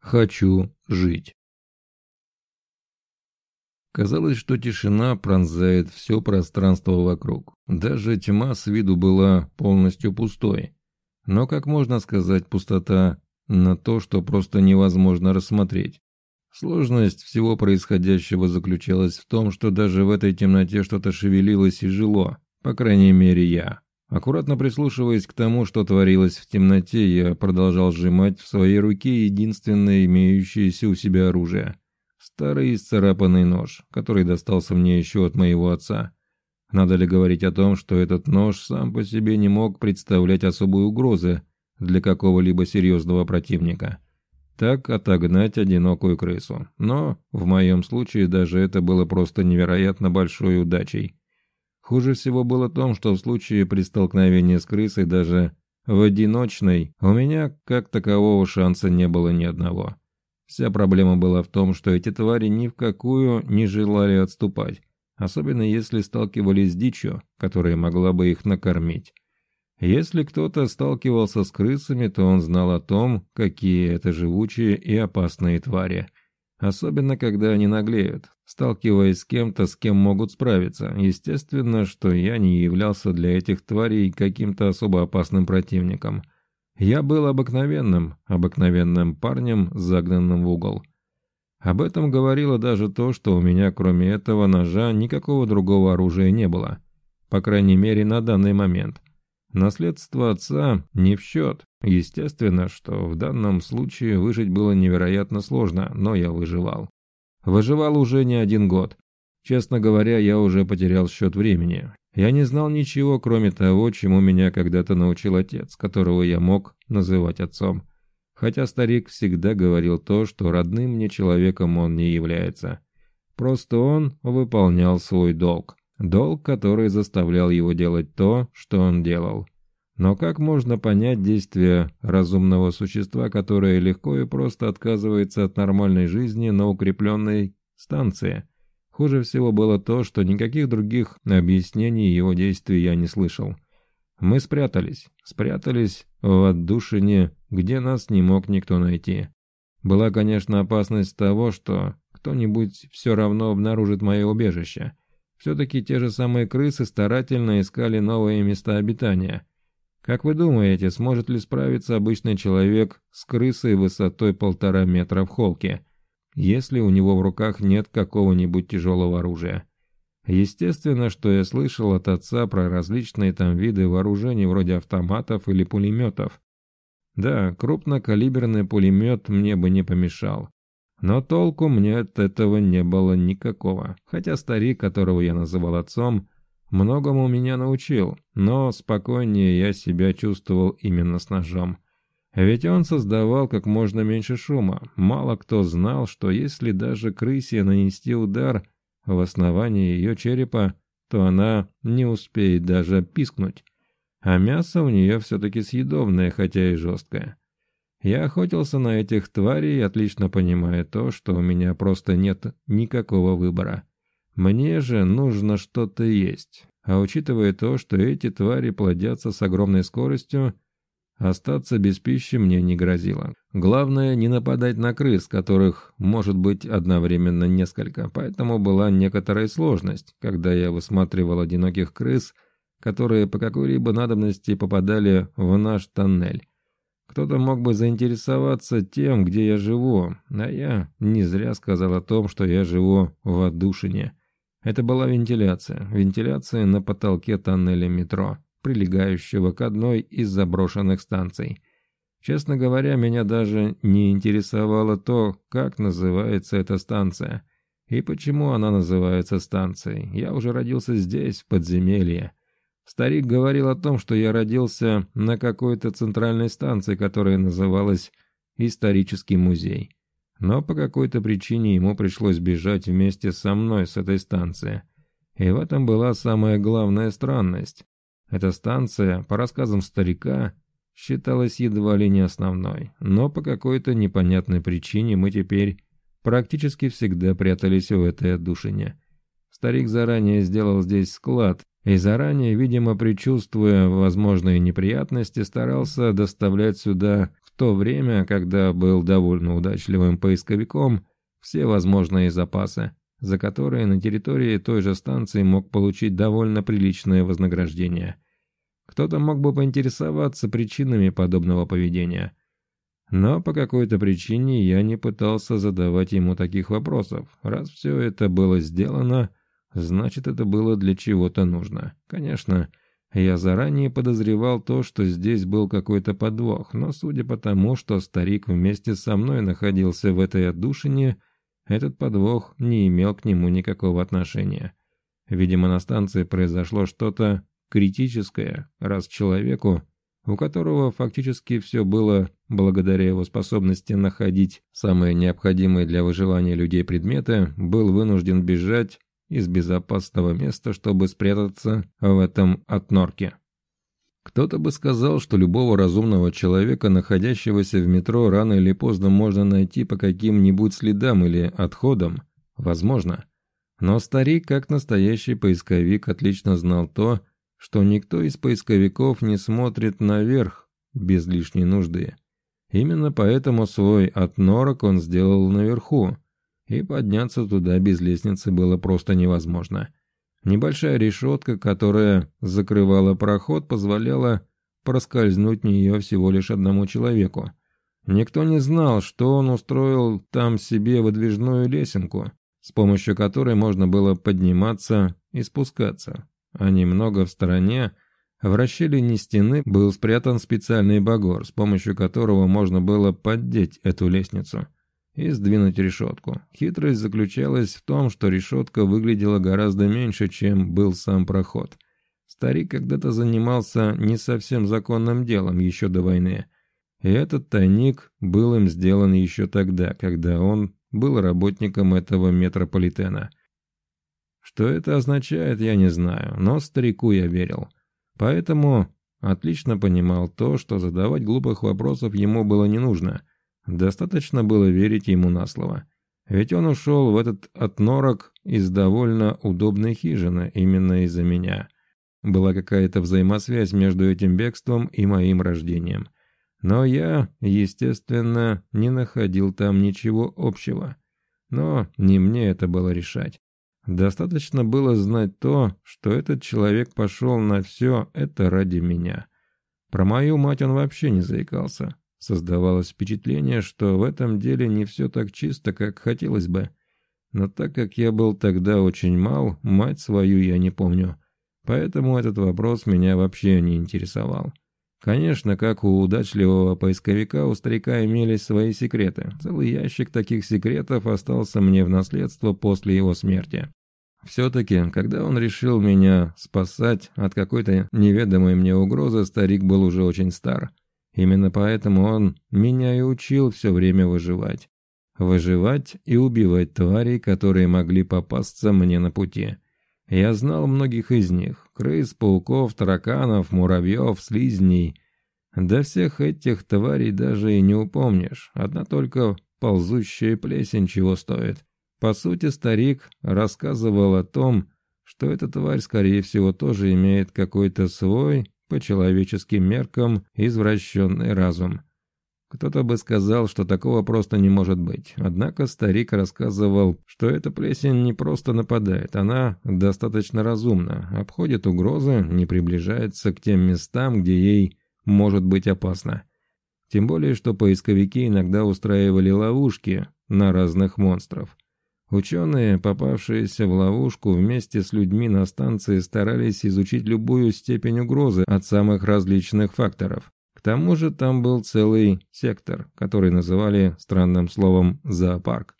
Хочу жить. Казалось, что тишина пронзает все пространство вокруг. Даже тьма с виду была полностью пустой. Но как можно сказать пустота на то, что просто невозможно рассмотреть? Сложность всего происходящего заключалась в том, что даже в этой темноте что-то шевелилось и жило, по крайней мере я. Аккуратно прислушиваясь к тому, что творилось в темноте, я продолжал сжимать в своей руке единственное имеющееся у себя оружие. Старый исцарапанный нож, который достался мне еще от моего отца. Надо ли говорить о том, что этот нож сам по себе не мог представлять особой угрозы для какого-либо серьезного противника? Так отогнать одинокую крысу. Но, в моем случае, даже это было просто невероятно большой удачей. Хуже всего было в том, что в случае при столкновении с крысой даже в одиночной у меня как такового шанса не было ни одного. Вся проблема была в том, что эти твари ни в какую не желали отступать, особенно если сталкивались с дичью, которая могла бы их накормить. Если кто-то сталкивался с крысами, то он знал о том, какие это живучие и опасные твари – Особенно, когда они наглеют, сталкиваясь с кем-то, с кем могут справиться. Естественно, что я не являлся для этих тварей каким-то особо опасным противником. Я был обыкновенным, обыкновенным парнем, загнанным в угол. Об этом говорило даже то, что у меня кроме этого ножа никакого другого оружия не было. По крайней мере, на данный момент – Наследство отца не в счет. Естественно, что в данном случае выжить было невероятно сложно, но я выживал. Выживал уже не один год. Честно говоря, я уже потерял счет времени. Я не знал ничего, кроме того, чему меня когда-то научил отец, которого я мог называть отцом. Хотя старик всегда говорил то, что родным мне человеком он не является. Просто он выполнял свой долг. Долг, который заставлял его делать то, что он делал. Но как можно понять действия разумного существа, которое легко и просто отказывается от нормальной жизни на укрепленной станции? Хуже всего было то, что никаких других объяснений его действий я не слышал. Мы спрятались, спрятались в отдушине, где нас не мог никто найти. Была, конечно, опасность того, что кто-нибудь все равно обнаружит мое убежище – все-таки те же самые крысы старательно искали новые места обитания. Как вы думаете, сможет ли справиться обычный человек с крысой высотой полтора метра в холке, если у него в руках нет какого-нибудь тяжелого оружия? Естественно, что я слышал от отца про различные там виды вооружений вроде автоматов или пулеметов. Да, крупнокалиберный пулемет мне бы не помешал. Но толку мне от этого не было никакого. Хотя старик, которого я называл отцом, многому меня научил, но спокойнее я себя чувствовал именно с ножом. Ведь он создавал как можно меньше шума. Мало кто знал, что если даже крысе нанести удар в основании ее черепа, то она не успеет даже пискнуть. А мясо у нее все-таки съедобное, хотя и жесткое. Я охотился на этих тварей, отлично понимая то, что у меня просто нет никакого выбора. Мне же нужно что-то есть. А учитывая то, что эти твари плодятся с огромной скоростью, остаться без пищи мне не грозило. Главное не нападать на крыс, которых может быть одновременно несколько, поэтому была некоторая сложность, когда я высматривал одиноких крыс, которые по какой-либо надобности попадали в наш тоннель. Кто-то мог бы заинтересоваться тем, где я живу, а я не зря сказал о том, что я живу в отдушине. Это была вентиляция. Вентиляция на потолке тоннеля метро, прилегающего к одной из заброшенных станций. Честно говоря, меня даже не интересовало то, как называется эта станция и почему она называется станцией. Я уже родился здесь, в подземелье. Старик говорил о том, что я родился на какой-то центральной станции, которая называлась «Исторический музей». Но по какой-то причине ему пришлось бежать вместе со мной с этой станции. И в этом была самая главная странность. Эта станция, по рассказам старика, считалась едва ли не основной, но по какой-то непонятной причине мы теперь практически всегда прятались в этой отдушине. Старик заранее сделал здесь склад, и заранее, видимо, предчувствуя возможные неприятности, старался доставлять сюда то время, когда был довольно удачливым поисковиком, все возможные запасы, за которые на территории той же станции мог получить довольно приличное вознаграждение. Кто-то мог бы поинтересоваться причинами подобного поведения. Но по какой-то причине я не пытался задавать ему таких вопросов. Раз все это было сделано, значит это было для чего-то нужно. Конечно, я заранее подозревал то, что здесь был какой-то подвох, но судя по тому, что старик вместе со мной находился в этой отдушине, этот подвох не имел к нему никакого отношения. Видимо, на станции произошло что-то критическое, раз человеку, у которого фактически все было благодаря его способности находить самые необходимые для выживания людей предметы, был вынужден бежать из безопасного места, чтобы спрятаться в этом отнорке. Кто-то бы сказал, что любого разумного человека, находящегося в метро, рано или поздно можно найти по каким-нибудь следам или отходам. Возможно. Но старик, как настоящий поисковик, отлично знал то, что никто из поисковиков не смотрит наверх без лишней нужды. Именно поэтому свой отнорок он сделал наверху, и подняться туда без лестницы было просто невозможно. Небольшая решетка, которая закрывала проход, позволяла проскользнуть в нее всего лишь одному человеку. Никто не знал, что он устроил там себе выдвижную лесенку, с помощью которой можно было подниматься и спускаться. А немного в стороне, в расщелине стены, был спрятан специальный багор, с помощью которого можно было поддеть эту лестницу – и сдвинуть решетку. Хитрость заключалась в том, что решетка выглядела гораздо меньше, чем был сам проход. Старик когда-то занимался не совсем законным делом еще до войны. И этот тайник был им сделан еще тогда, когда он был работником этого метрополитена. Что это означает, я не знаю, но старику я верил. Поэтому отлично понимал то, что задавать глупых вопросов ему было не нужно – Достаточно было верить ему на слово. Ведь он ушел в этот отнорок из довольно удобной хижины именно из-за меня. Была какая-то взаимосвязь между этим бегством и моим рождением. Но я, естественно, не находил там ничего общего. Но не мне это было решать. Достаточно было знать то, что этот человек пошел на все это ради меня. Про мою мать он вообще не заикался. Создавалось впечатление, что в этом деле не все так чисто, как хотелось бы. Но так как я был тогда очень мал, мать свою я не помню. Поэтому этот вопрос меня вообще не интересовал. Конечно, как у удачливого поисковика, у старика имелись свои секреты. Целый ящик таких секретов остался мне в наследство после его смерти. Все-таки, когда он решил меня спасать от какой-то неведомой мне угрозы, старик был уже очень стар. Именно поэтому он меня и учил все время выживать. Выживать и убивать тварей, которые могли попасться мне на пути. Я знал многих из них. Крыс, пауков, тараканов, муравьев, слизней. Да всех этих тварей даже и не упомнишь. Одна только ползущая плесень чего стоит. По сути, старик рассказывал о том, что эта тварь, скорее всего, тоже имеет какой-то свой по человеческим меркам извращенный разум. Кто-то бы сказал, что такого просто не может быть. Однако старик рассказывал, что эта плесень не просто нападает, она достаточно разумна, обходит угрозы, не приближается к тем местам, где ей может быть опасно. Тем более, что поисковики иногда устраивали ловушки на разных монстров. Ученые, попавшиеся в ловушку вместе с людьми на станции, старались изучить любую степень угрозы от самых различных факторов. К тому же там был целый сектор, который называли странным словом «зоопарк».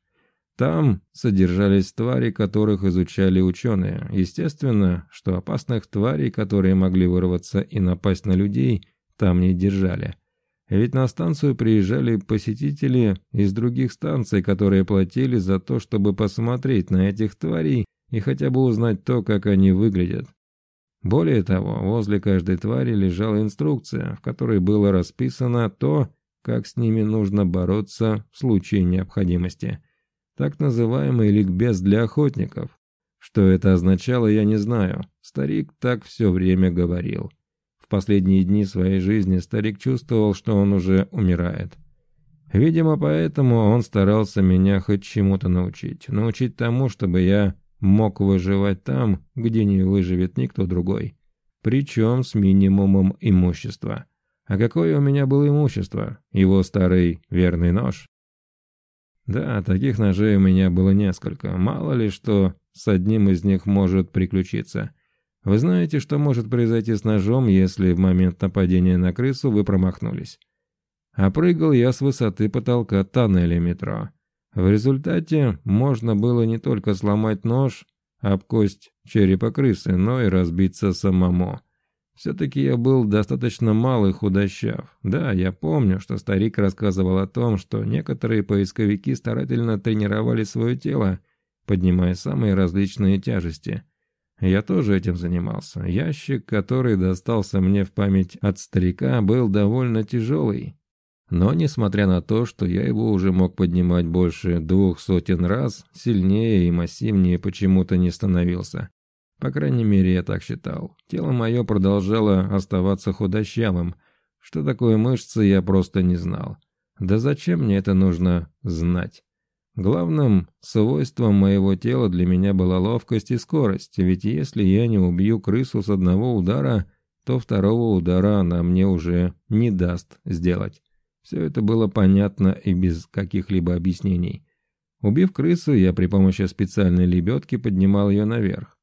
Там содержались твари, которых изучали ученые. Естественно, что опасных тварей, которые могли вырваться и напасть на людей, там не держали. Ведь на станцию приезжали посетители из других станций, которые платили за то, чтобы посмотреть на этих тварей и хотя бы узнать то, как они выглядят. Более того, возле каждой твари лежала инструкция, в которой было расписано то, как с ними нужно бороться в случае необходимости. Так называемый ликбез для охотников. Что это означало, я не знаю. Старик так все время говорил последние дни своей жизни старик чувствовал, что он уже умирает. Видимо, поэтому он старался меня хоть чему-то научить. Научить тому, чтобы я мог выживать там, где не выживет никто другой. Причем с минимумом имущества. А какое у меня было имущество? Его старый верный нож? Да, таких ножей у меня было несколько. Мало ли что с одним из них может приключиться. Вы знаете, что может произойти с ножом, если в момент нападения на крысу вы промахнулись? А прыгал я с высоты потолка тоннеля метро. В результате можно было не только сломать нож об кость черепа крысы, но и разбиться самому. Все-таки я был достаточно малый худощав. Да, я помню, что старик рассказывал о том, что некоторые поисковики старательно тренировали свое тело, поднимая самые различные тяжести. Я тоже этим занимался. Ящик, который достался мне в память от старика, был довольно тяжелый. Но, несмотря на то, что я его уже мог поднимать больше двух сотен раз, сильнее и массивнее почему-то не становился. По крайней мере, я так считал. Тело мое продолжало оставаться худощавым. Что такое мышцы, я просто не знал. Да зачем мне это нужно знать? Главным свойством моего тела для меня была ловкость и скорость, ведь если я не убью крысу с одного удара, то второго удара она мне уже не даст сделать. Все это было понятно и без каких-либо объяснений. Убив крысу, я при помощи специальной лебедки поднимал ее наверх.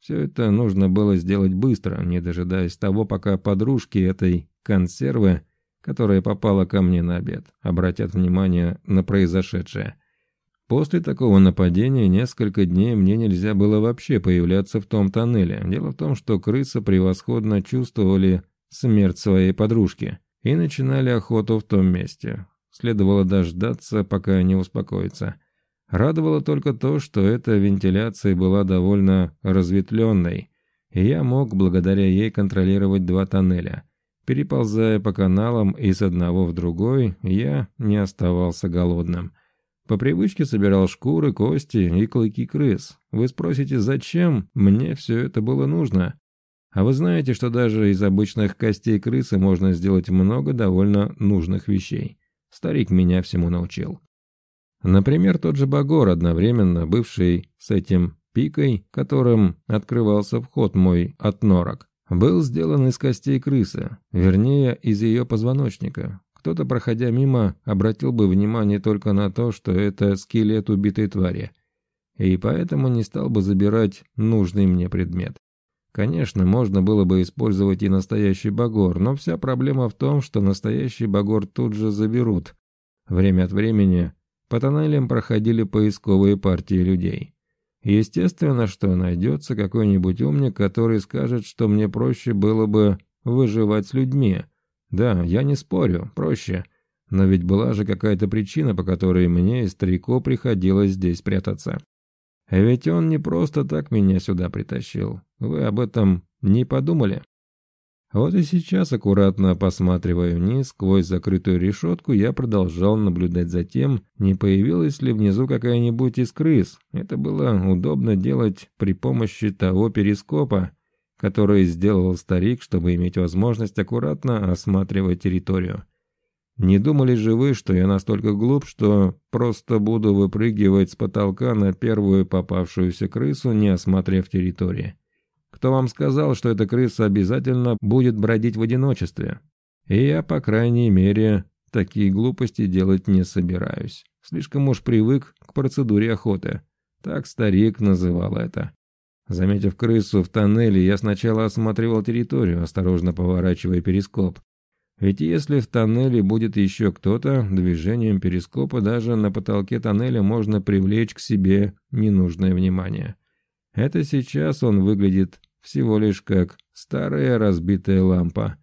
Все это нужно было сделать быстро, не дожидаясь того, пока подружки этой консервы, которая попала ко мне на обед, обратят внимание на произошедшее. После такого нападения несколько дней мне нельзя было вообще появляться в том тоннеле. Дело в том, что крысы превосходно чувствовали смерть своей подружки и начинали охоту в том месте. Следовало дождаться, пока они успокоятся. Радовало только то, что эта вентиляция была довольно разветвленной, и я мог благодаря ей контролировать два тоннеля. Переползая по каналам из одного в другой, я не оставался голодным – по привычке собирал шкуры, кости и клыки крыс. Вы спросите, зачем мне все это было нужно? А вы знаете, что даже из обычных костей крысы можно сделать много довольно нужных вещей. Старик меня всему научил. Например, тот же Багор, одновременно бывший с этим пикой, которым открывался вход мой от норок, был сделан из костей крысы, вернее, из ее позвоночника. Кто-то, проходя мимо, обратил бы внимание только на то, что это скелет убитой твари, и поэтому не стал бы забирать нужный мне предмет. Конечно, можно было бы использовать и настоящий багор, но вся проблема в том, что настоящий багор тут же заберут. Время от времени по тоннелям проходили поисковые партии людей. Естественно, что найдется какой-нибудь умник, который скажет, что мне проще было бы выживать с людьми – да, я не спорю, проще. Но ведь была же какая-то причина, по которой мне и старику приходилось здесь прятаться. А ведь он не просто так меня сюда притащил. Вы об этом не подумали? Вот и сейчас, аккуратно посматривая вниз, сквозь закрытую решетку, я продолжал наблюдать за тем, не появилась ли внизу какая-нибудь из крыс. Это было удобно делать при помощи того перископа, который сделал старик, чтобы иметь возможность аккуратно осматривать территорию. Не думали же вы, что я настолько глуп, что просто буду выпрыгивать с потолка на первую попавшуюся крысу, не осмотрев территории? Кто вам сказал, что эта крыса обязательно будет бродить в одиночестве? И я, по крайней мере, такие глупости делать не собираюсь. Слишком уж привык к процедуре охоты. Так старик называл это. Заметив крысу в тоннеле, я сначала осматривал территорию, осторожно поворачивая перископ. Ведь если в тоннеле будет еще кто-то, движением перископа даже на потолке тоннеля можно привлечь к себе ненужное внимание. Это сейчас он выглядит всего лишь как старая разбитая лампа.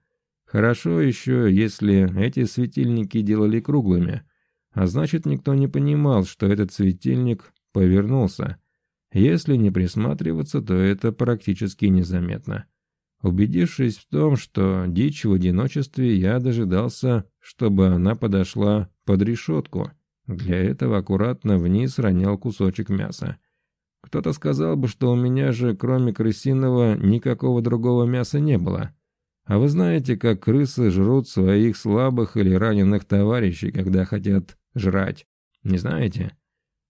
Хорошо еще, если эти светильники делали круглыми, а значит никто не понимал, что этот светильник повернулся. Если не присматриваться, то это практически незаметно. Убедившись в том, что дичь в одиночестве, я дожидался, чтобы она подошла под решетку. Для этого аккуратно вниз ронял кусочек мяса. Кто-то сказал бы, что у меня же, кроме крысиного, никакого другого мяса не было. А вы знаете, как крысы жрут своих слабых или раненых товарищей, когда хотят жрать? Не знаете?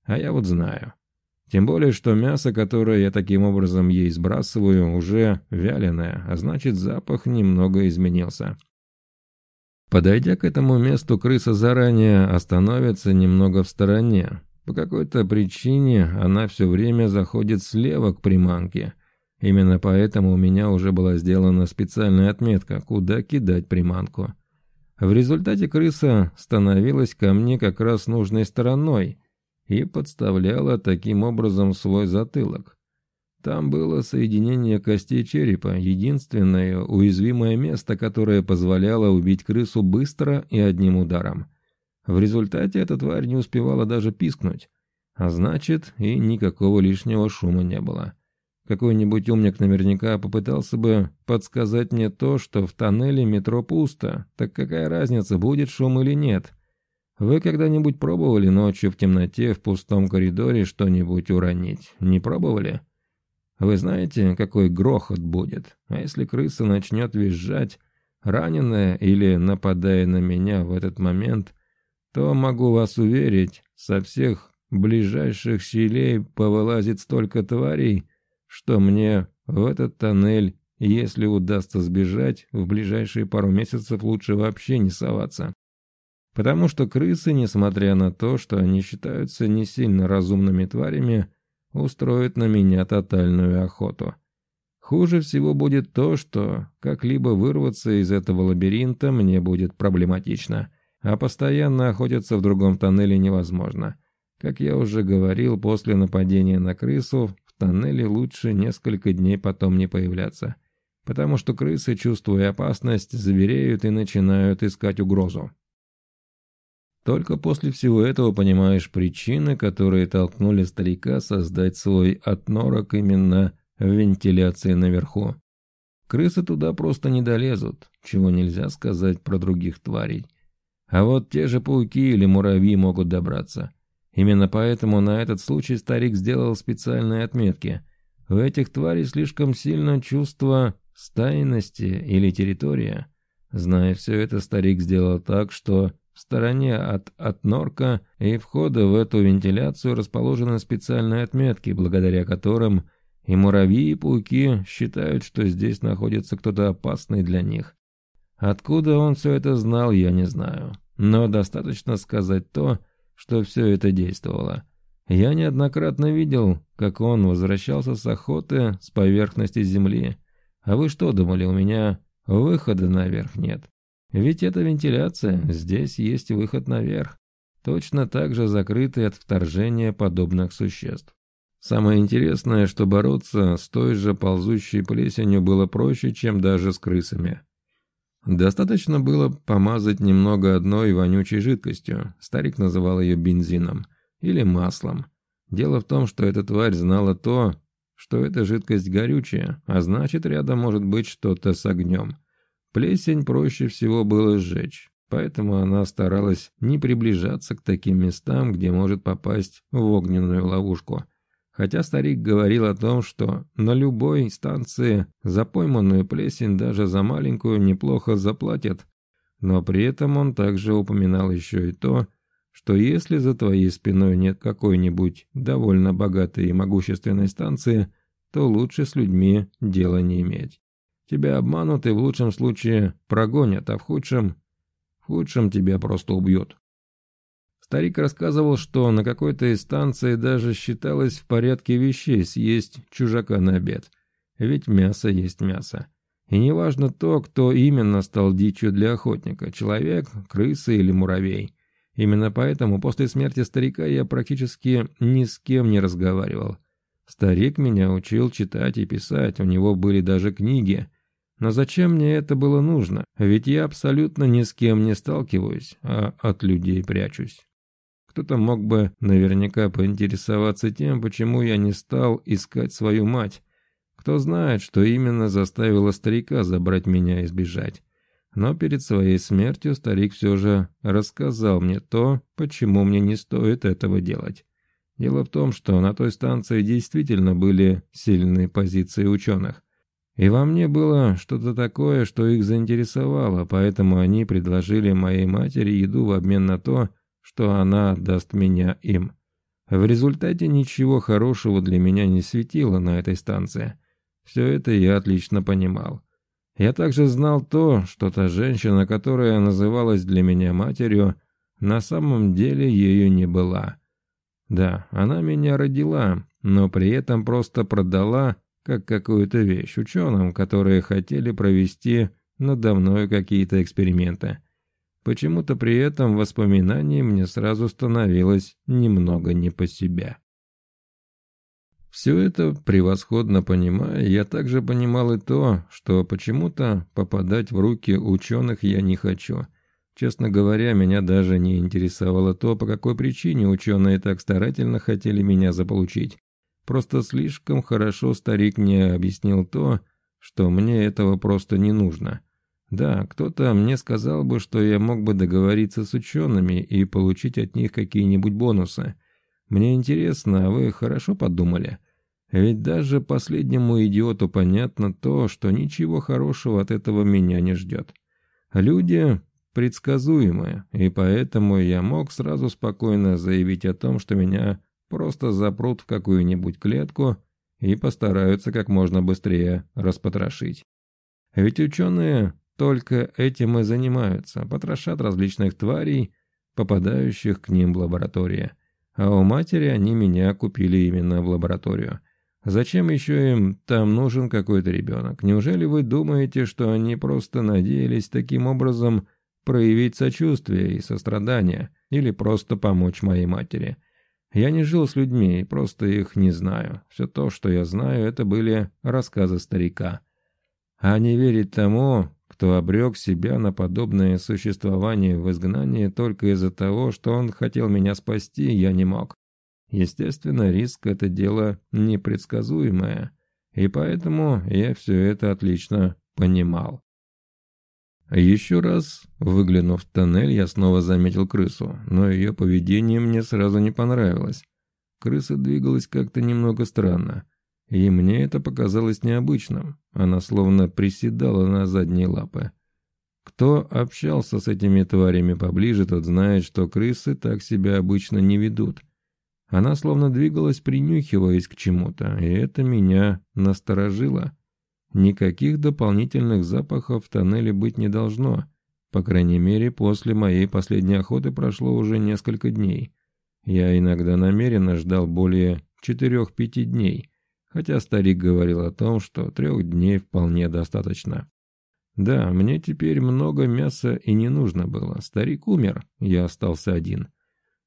А я вот знаю. Тем более, что мясо, которое я таким образом ей сбрасываю, уже вяленое, а значит запах немного изменился. Подойдя к этому месту, крыса заранее остановится немного в стороне. По какой-то причине она все время заходит слева к приманке. Именно поэтому у меня уже была сделана специальная отметка, куда кидать приманку. В результате крыса становилась ко мне как раз нужной стороной и подставляла таким образом свой затылок. Там было соединение костей черепа, единственное уязвимое место, которое позволяло убить крысу быстро и одним ударом. В результате эта тварь не успевала даже пискнуть, а значит и никакого лишнего шума не было. Какой-нибудь умник наверняка попытался бы подсказать мне то, что в тоннеле метро пусто, так какая разница, будет шум или нет? Вы когда-нибудь пробовали ночью в темноте в пустом коридоре что-нибудь уронить? Не пробовали? Вы знаете, какой грохот будет? А если крыса начнет визжать, раненая или нападая на меня в этот момент, то, могу вас уверить, со всех ближайших щелей повылазит столько тварей, что мне в этот тоннель, если удастся сбежать, в ближайшие пару месяцев лучше вообще не соваться. Потому что крысы, несмотря на то, что они считаются не сильно разумными тварями, устроит на меня тотальную охоту. Хуже всего будет то, что как-либо вырваться из этого лабиринта мне будет проблематично, а постоянно охотиться в другом тоннеле невозможно. Как я уже говорил, после нападения на крысу в тоннеле лучше несколько дней потом не появляться, потому что крысы, чувствуя опасность, завереют и начинают искать угрозу. Только после всего этого понимаешь причины, которые толкнули старика создать свой отнорок именно в вентиляции наверху. Крысы туда просто не долезут, чего нельзя сказать про других тварей. А вот те же пауки или муравьи могут добраться. Именно поэтому на этот случай старик сделал специальные отметки. У этих тварей слишком сильно чувство стайности или территория. Зная все это, старик сделал так, что в стороне от, от норка и входа в эту вентиляцию расположены специальные отметки, благодаря которым и муравьи, и пауки считают, что здесь находится кто-то опасный для них. Откуда он все это знал, я не знаю. Но достаточно сказать то, что все это действовало. Я неоднократно видел, как он возвращался с охоты с поверхности земли. А вы что думали, у меня выхода наверх нет? Ведь это вентиляция, здесь есть выход наверх, точно так же закрытый от вторжения подобных существ. Самое интересное, что бороться с той же ползущей плесенью было проще, чем даже с крысами. Достаточно было помазать немного одной вонючей жидкостью, старик называл ее бензином, или маслом. Дело в том, что эта тварь знала то, что эта жидкость горючая, а значит рядом может быть что-то с огнем. Плесень проще всего было сжечь, поэтому она старалась не приближаться к таким местам, где может попасть в огненную ловушку. Хотя старик говорил о том, что на любой станции за пойманную плесень даже за маленькую неплохо заплатят, но при этом он также упоминал еще и то, что если за твоей спиной нет какой-нибудь довольно богатой и могущественной станции, то лучше с людьми дела не иметь. Тебя обманут и в лучшем случае прогонят, а в худшем... В худшем тебя просто убьют. Старик рассказывал, что на какой-то из станций даже считалось в порядке вещей съесть чужака на обед. Ведь мясо есть мясо. И неважно то, кто именно стал дичью для охотника – человек, крыса или муравей. Именно поэтому после смерти старика я практически ни с кем не разговаривал. Старик меня учил читать и писать, у него были даже книги – но зачем мне это было нужно? Ведь я абсолютно ни с кем не сталкиваюсь, а от людей прячусь. Кто-то мог бы наверняка поинтересоваться тем, почему я не стал искать свою мать. Кто знает, что именно заставило старика забрать меня и сбежать. Но перед своей смертью старик все же рассказал мне то, почему мне не стоит этого делать. Дело в том, что на той станции действительно были сильные позиции ученых. И во мне было что-то такое, что их заинтересовало, поэтому они предложили моей матери еду в обмен на то, что она отдаст меня им. В результате ничего хорошего для меня не светило на этой станции. Все это я отлично понимал. Я также знал то, что та женщина, которая называлась для меня матерью, на самом деле ею не была. Да, она меня родила, но при этом просто продала как какую-то вещь ученым, которые хотели провести надо мной какие-то эксперименты. Почему-то при этом воспоминании мне сразу становилось немного не по себе. Все это превосходно понимая, я также понимал и то, что почему-то попадать в руки ученых я не хочу. Честно говоря, меня даже не интересовало то, по какой причине ученые так старательно хотели меня заполучить. Просто слишком хорошо старик мне объяснил то, что мне этого просто не нужно. Да, кто-то мне сказал бы, что я мог бы договориться с учеными и получить от них какие-нибудь бонусы. Мне интересно, а вы хорошо подумали? Ведь даже последнему идиоту понятно то, что ничего хорошего от этого меня не ждет. Люди предсказуемые, и поэтому я мог сразу спокойно заявить о том, что меня просто запрут в какую-нибудь клетку и постараются как можно быстрее распотрошить. Ведь ученые только этим и занимаются, потрошат различных тварей, попадающих к ним в лаборатории. А у матери они меня купили именно в лабораторию. Зачем еще им там нужен какой-то ребенок? Неужели вы думаете, что они просто надеялись таким образом проявить сочувствие и сострадание или просто помочь моей матери? Я не жил с людьми просто их не знаю. Все то, что я знаю, это были рассказы старика. А не верить тому, кто обрек себя на подобное существование в изгнании только из-за того, что он хотел меня спасти, я не мог. Естественно, риск – это дело непредсказуемое, и поэтому я все это отлично понимал. Еще раз, выглянув в тоннель, я снова заметил крысу, но ее поведение мне сразу не понравилось. Крыса двигалась как-то немного странно, и мне это показалось необычным. Она словно приседала на задние лапы. Кто общался с этими тварями поближе, тот знает, что крысы так себя обычно не ведут. Она словно двигалась, принюхиваясь к чему-то, и это меня насторожило. Никаких дополнительных запахов в тоннеле быть не должно. По крайней мере, после моей последней охоты прошло уже несколько дней. Я иногда намеренно ждал более 4-5 дней, хотя старик говорил о том, что трех дней вполне достаточно. Да, мне теперь много мяса и не нужно было. Старик умер, я остался один.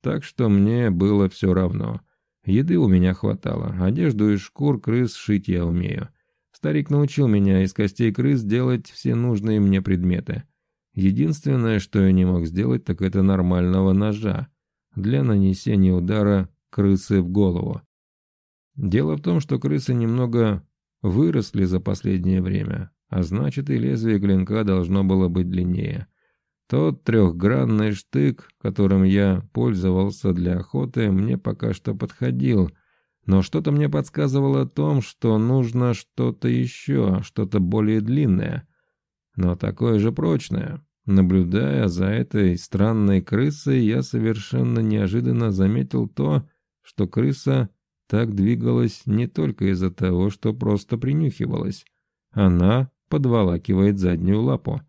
Так что мне было все равно. Еды у меня хватало, одежду из шкур крыс шить я умею. Старик научил меня из костей крыс делать все нужные мне предметы. Единственное, что я не мог сделать, так это нормального ножа для нанесения удара крысы в голову. Дело в том, что крысы немного выросли за последнее время, а значит и лезвие клинка должно было быть длиннее. Тот трехгранный штык, которым я пользовался для охоты, мне пока что подходил – но что-то мне подсказывало о том, что нужно что-то еще, что-то более длинное, но такое же прочное. Наблюдая за этой странной крысой, я совершенно неожиданно заметил то, что крыса так двигалась не только из-за того, что просто принюхивалась. Она подволакивает заднюю лапу.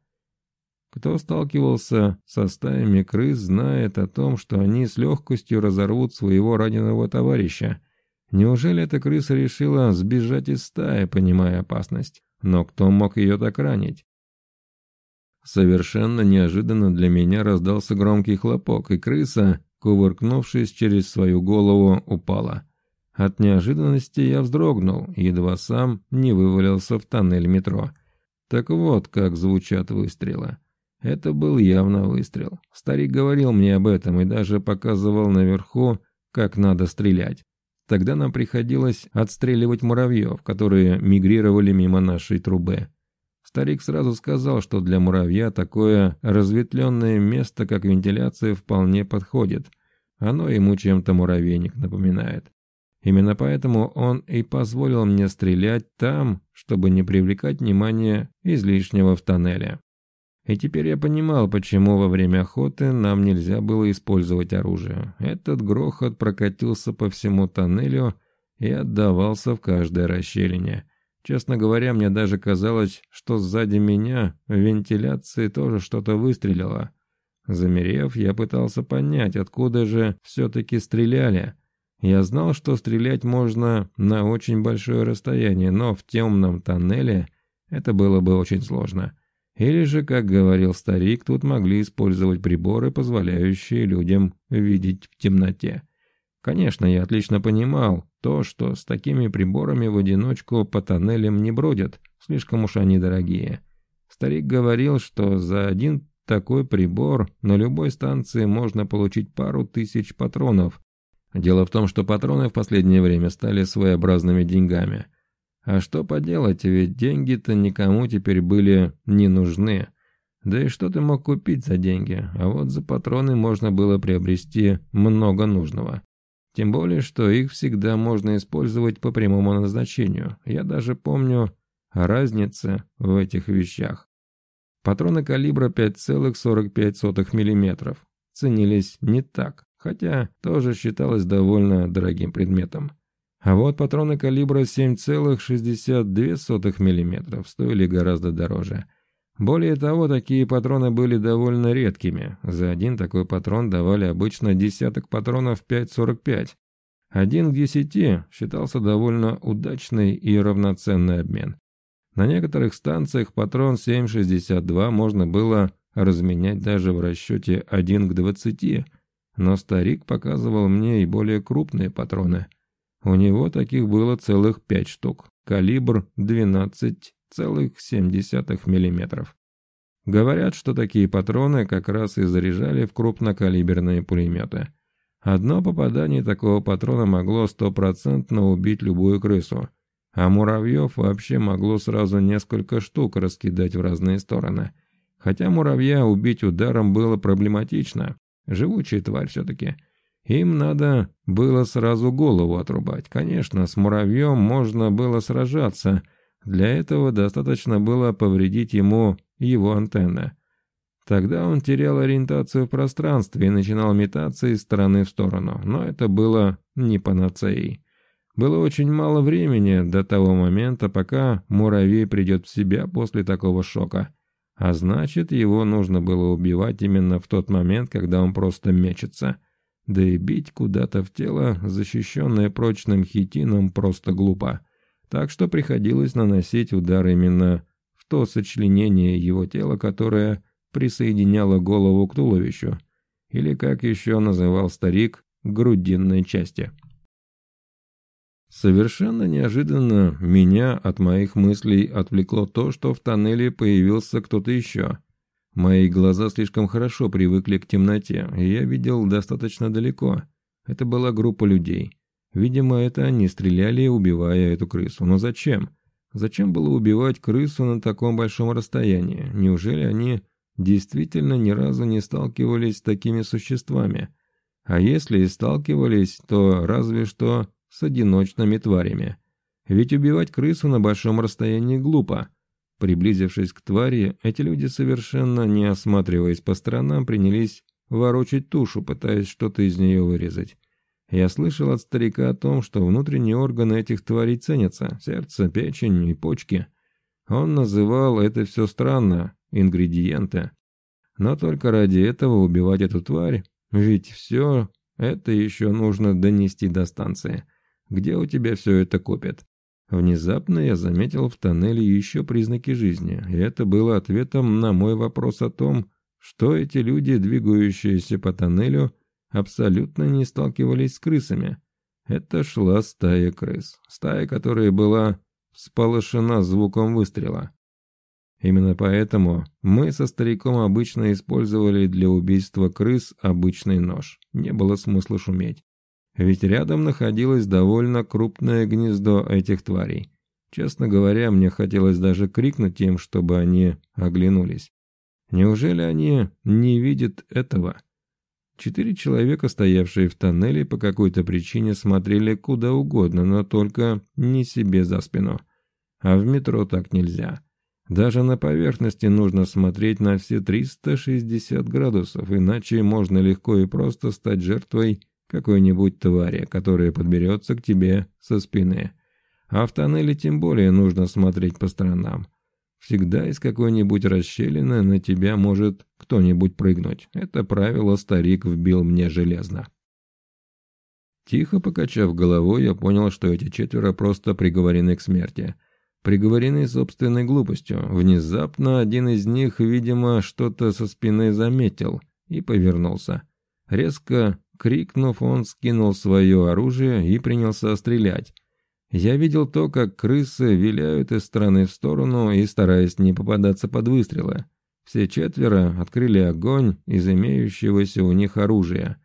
Кто сталкивался со стаями крыс, знает о том, что они с легкостью разорвут своего раненого товарища, Неужели эта крыса решила сбежать из стаи, понимая опасность? Но кто мог ее так ранить? Совершенно неожиданно для меня раздался громкий хлопок, и крыса, кувыркнувшись через свою голову, упала. От неожиданности я вздрогнул, едва сам не вывалился в тоннель метро. Так вот, как звучат выстрелы. Это был явно выстрел. Старик говорил мне об этом и даже показывал наверху, как надо стрелять. Тогда нам приходилось отстреливать муравьев, которые мигрировали мимо нашей трубы. Старик сразу сказал, что для муравья такое разветвленное место, как вентиляция, вполне подходит. Оно ему чем-то муравейник напоминает. Именно поэтому он и позволил мне стрелять там, чтобы не привлекать внимание излишнего в тоннеле. И теперь я понимал, почему во время охоты нам нельзя было использовать оружие. Этот грохот прокатился по всему тоннелю и отдавался в каждой расщелине. Честно говоря, мне даже казалось, что сзади меня в вентиляции тоже что-то выстрелило. Замерев, я пытался понять, откуда же все-таки стреляли – я знал, что стрелять можно на очень большое расстояние, но в темном тоннеле это было бы очень сложно. Или же, как говорил старик, тут могли использовать приборы, позволяющие людям видеть в темноте. Конечно, я отлично понимал то, что с такими приборами в одиночку по тоннелям не бродят, слишком уж они дорогие. Старик говорил, что за один такой прибор на любой станции можно получить пару тысяч патронов, Дело в том, что патроны в последнее время стали своеобразными деньгами. А что поделать, ведь деньги-то никому теперь были не нужны. Да и что ты мог купить за деньги? А вот за патроны можно было приобрести много нужного. Тем более, что их всегда можно использовать по прямому назначению. Я даже помню разницы в этих вещах. Патроны калибра 5,45 мм ценились не так хотя тоже считалось довольно дорогим предметом. А вот патроны калибра 7,62 мм стоили гораздо дороже. Более того, такие патроны были довольно редкими. За один такой патрон давали обычно десяток патронов 5,45. Один к десяти считался довольно удачный и равноценный обмен. На некоторых станциях патрон 7,62 можно было разменять даже в расчете 1 к 20, но старик показывал мне и более крупные патроны. У него таких было целых пять штук, калибр 12,7 мм. Говорят, что такие патроны как раз и заряжали в крупнокалиберные пулеметы. Одно попадание такого патрона могло стопроцентно убить любую крысу, а муравьев вообще могло сразу несколько штук раскидать в разные стороны. Хотя муравья убить ударом было проблематично, Живучая тварь все-таки. Им надо было сразу голову отрубать. Конечно, с муравьем можно было сражаться. Для этого достаточно было повредить ему его антенны. Тогда он терял ориентацию в пространстве и начинал метаться из стороны в сторону. Но это было не панацеей. Было очень мало времени до того момента, пока муравей придет в себя после такого шока. А значит, его нужно было убивать именно в тот момент, когда он просто мечется. Да и бить куда-то в тело, защищенное прочным хитином, просто глупо. Так что приходилось наносить удар именно в то сочленение его тела, которое присоединяло голову к туловищу, или, как еще называл старик, грудинной части. Совершенно неожиданно меня от моих мыслей отвлекло то, что в тоннеле появился кто-то еще. Мои глаза слишком хорошо привыкли к темноте, и я видел достаточно далеко. Это была группа людей. Видимо, это они стреляли, убивая эту крысу. Но зачем? Зачем было убивать крысу на таком большом расстоянии? Неужели они действительно ни разу не сталкивались с такими существами? А если и сталкивались, то разве что с одиночными тварями. Ведь убивать крысу на большом расстоянии глупо. Приблизившись к твари, эти люди, совершенно не осматриваясь по сторонам, принялись ворочать тушу, пытаясь что-то из нее вырезать. Я слышал от старика о том, что внутренние органы этих тварей ценятся – сердце, печень и почки. Он называл это все странно – ингредиенты. Но только ради этого убивать эту тварь, ведь все это еще нужно донести до станции – где у тебя все это копят. Внезапно я заметил в тоннеле еще признаки жизни, и это было ответом на мой вопрос о том, что эти люди, двигающиеся по тоннелю, абсолютно не сталкивались с крысами. Это шла стая крыс, стая, которая была всполошена звуком выстрела. Именно поэтому мы со стариком обычно использовали для убийства крыс обычный нож. Не было смысла шуметь ведь рядом находилось довольно крупное гнездо этих тварей. Честно говоря, мне хотелось даже крикнуть им, чтобы они оглянулись. Неужели они не видят этого? Четыре человека, стоявшие в тоннеле, по какой-то причине смотрели куда угодно, но только не себе за спину. А в метро так нельзя. Даже на поверхности нужно смотреть на все 360 градусов, иначе можно легко и просто стать жертвой какой-нибудь твари, которая подберется к тебе со спины. А в тоннеле тем более нужно смотреть по сторонам. Всегда из какой-нибудь расщелины на тебя может кто-нибудь прыгнуть. Это правило старик вбил мне железно. Тихо покачав головой, я понял, что эти четверо просто приговорены к смерти. Приговорены собственной глупостью. Внезапно один из них, видимо, что-то со спины заметил и повернулся. Резко крикнув, он скинул свое оружие и принялся стрелять. Я видел то, как крысы виляют из стороны в сторону и стараясь не попадаться под выстрелы. Все четверо открыли огонь из имеющегося у них оружия.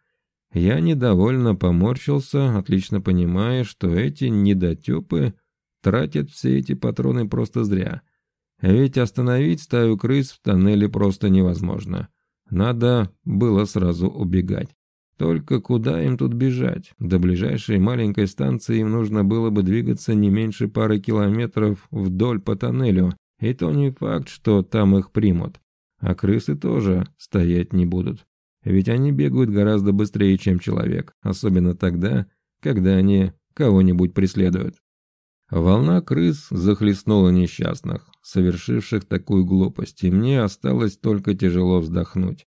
Я недовольно поморщился, отлично понимая, что эти недотепы тратят все эти патроны просто зря. Ведь остановить стаю крыс в тоннеле просто невозможно. Надо было сразу убегать. Только куда им тут бежать? До ближайшей маленькой станции им нужно было бы двигаться не меньше пары километров вдоль по тоннелю, и то не факт, что там их примут. А крысы тоже стоять не будут. Ведь они бегают гораздо быстрее, чем человек, особенно тогда, когда они кого-нибудь преследуют. Волна крыс захлестнула несчастных, совершивших такую глупость, и мне осталось только тяжело вздохнуть.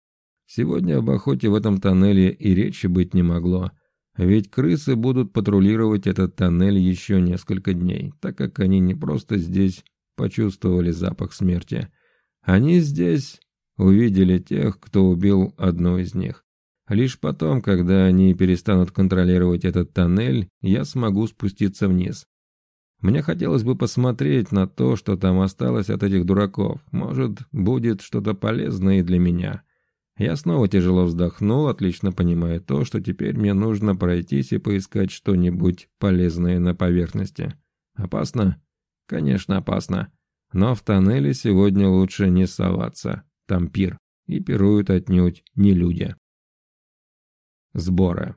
Сегодня об охоте в этом тоннеле и речи быть не могло. Ведь крысы будут патрулировать этот тоннель еще несколько дней, так как они не просто здесь почувствовали запах смерти. Они здесь увидели тех, кто убил одну из них. Лишь потом, когда они перестанут контролировать этот тоннель, я смогу спуститься вниз. Мне хотелось бы посмотреть на то, что там осталось от этих дураков. Может, будет что-то полезное и для меня. Я снова тяжело вздохнул, отлично понимая то, что теперь мне нужно пройтись и поискать что-нибудь полезное на поверхности. Опасно? Конечно, опасно. Но в тоннеле сегодня лучше не соваться. Там пир. И пируют отнюдь не люди. Сборы.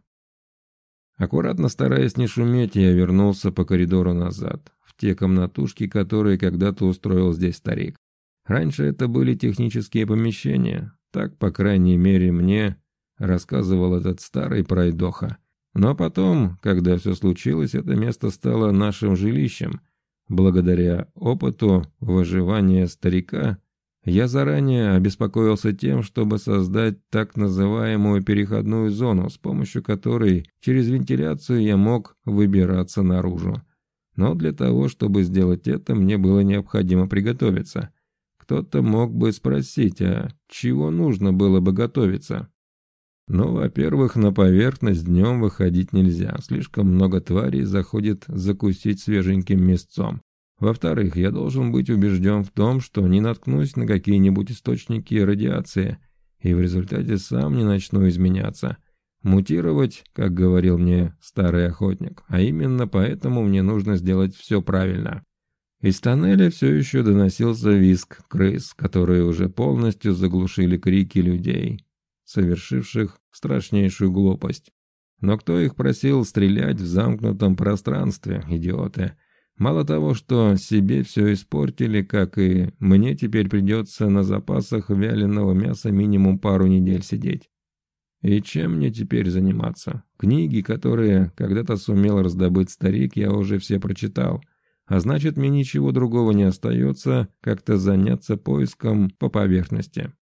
Аккуратно стараясь не шуметь, я вернулся по коридору назад, в те комнатушки, которые когда-то устроил здесь старик. Раньше это были технические помещения, так, по крайней мере, мне рассказывал этот старый пройдоха. Но потом, когда все случилось, это место стало нашим жилищем. Благодаря опыту выживания старика, я заранее обеспокоился тем, чтобы создать так называемую переходную зону, с помощью которой через вентиляцию я мог выбираться наружу. Но для того, чтобы сделать это, мне было необходимо приготовиться – кто-то мог бы спросить, а чего нужно было бы готовиться? Ну, во-первых, на поверхность днем выходить нельзя, слишком много тварей заходит закусить свеженьким мясцом. Во-вторых, я должен быть убежден в том, что не наткнусь на какие-нибудь источники радиации, и в результате сам не начну изменяться. Мутировать, как говорил мне старый охотник, а именно поэтому мне нужно сделать все правильно. Из тоннеля все еще доносился визг крыс, которые уже полностью заглушили крики людей, совершивших страшнейшую глупость. Но кто их просил стрелять в замкнутом пространстве, идиоты? Мало того, что себе все испортили, как и мне теперь придется на запасах вяленого мяса минимум пару недель сидеть. И чем мне теперь заниматься? Книги, которые когда-то сумел раздобыть старик, я уже все прочитал – а значит мне ничего другого не остается, как-то заняться поиском по поверхности.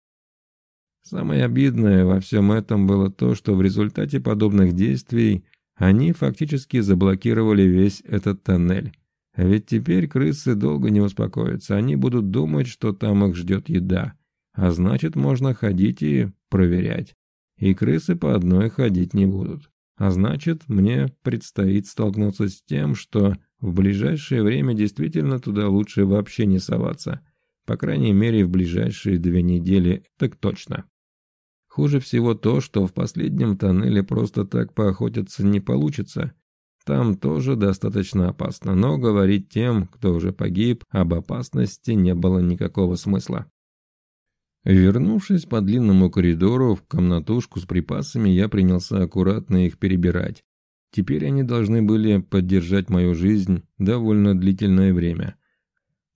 Самое обидное во всем этом было то, что в результате подобных действий они фактически заблокировали весь этот тоннель. А ведь теперь крысы долго не успокоятся, они будут думать, что там их ждет еда. А значит, можно ходить и проверять. И крысы по одной ходить не будут. А значит, мне предстоит столкнуться с тем, что в ближайшее время действительно туда лучше вообще не соваться. По крайней мере, в ближайшие две недели так точно. Хуже всего то, что в последнем тоннеле просто так поохотиться не получится. Там тоже достаточно опасно, но говорить тем, кто уже погиб, об опасности не было никакого смысла. Вернувшись по длинному коридору в комнатушку с припасами, я принялся аккуратно их перебирать. Теперь они должны были поддержать мою жизнь довольно длительное время.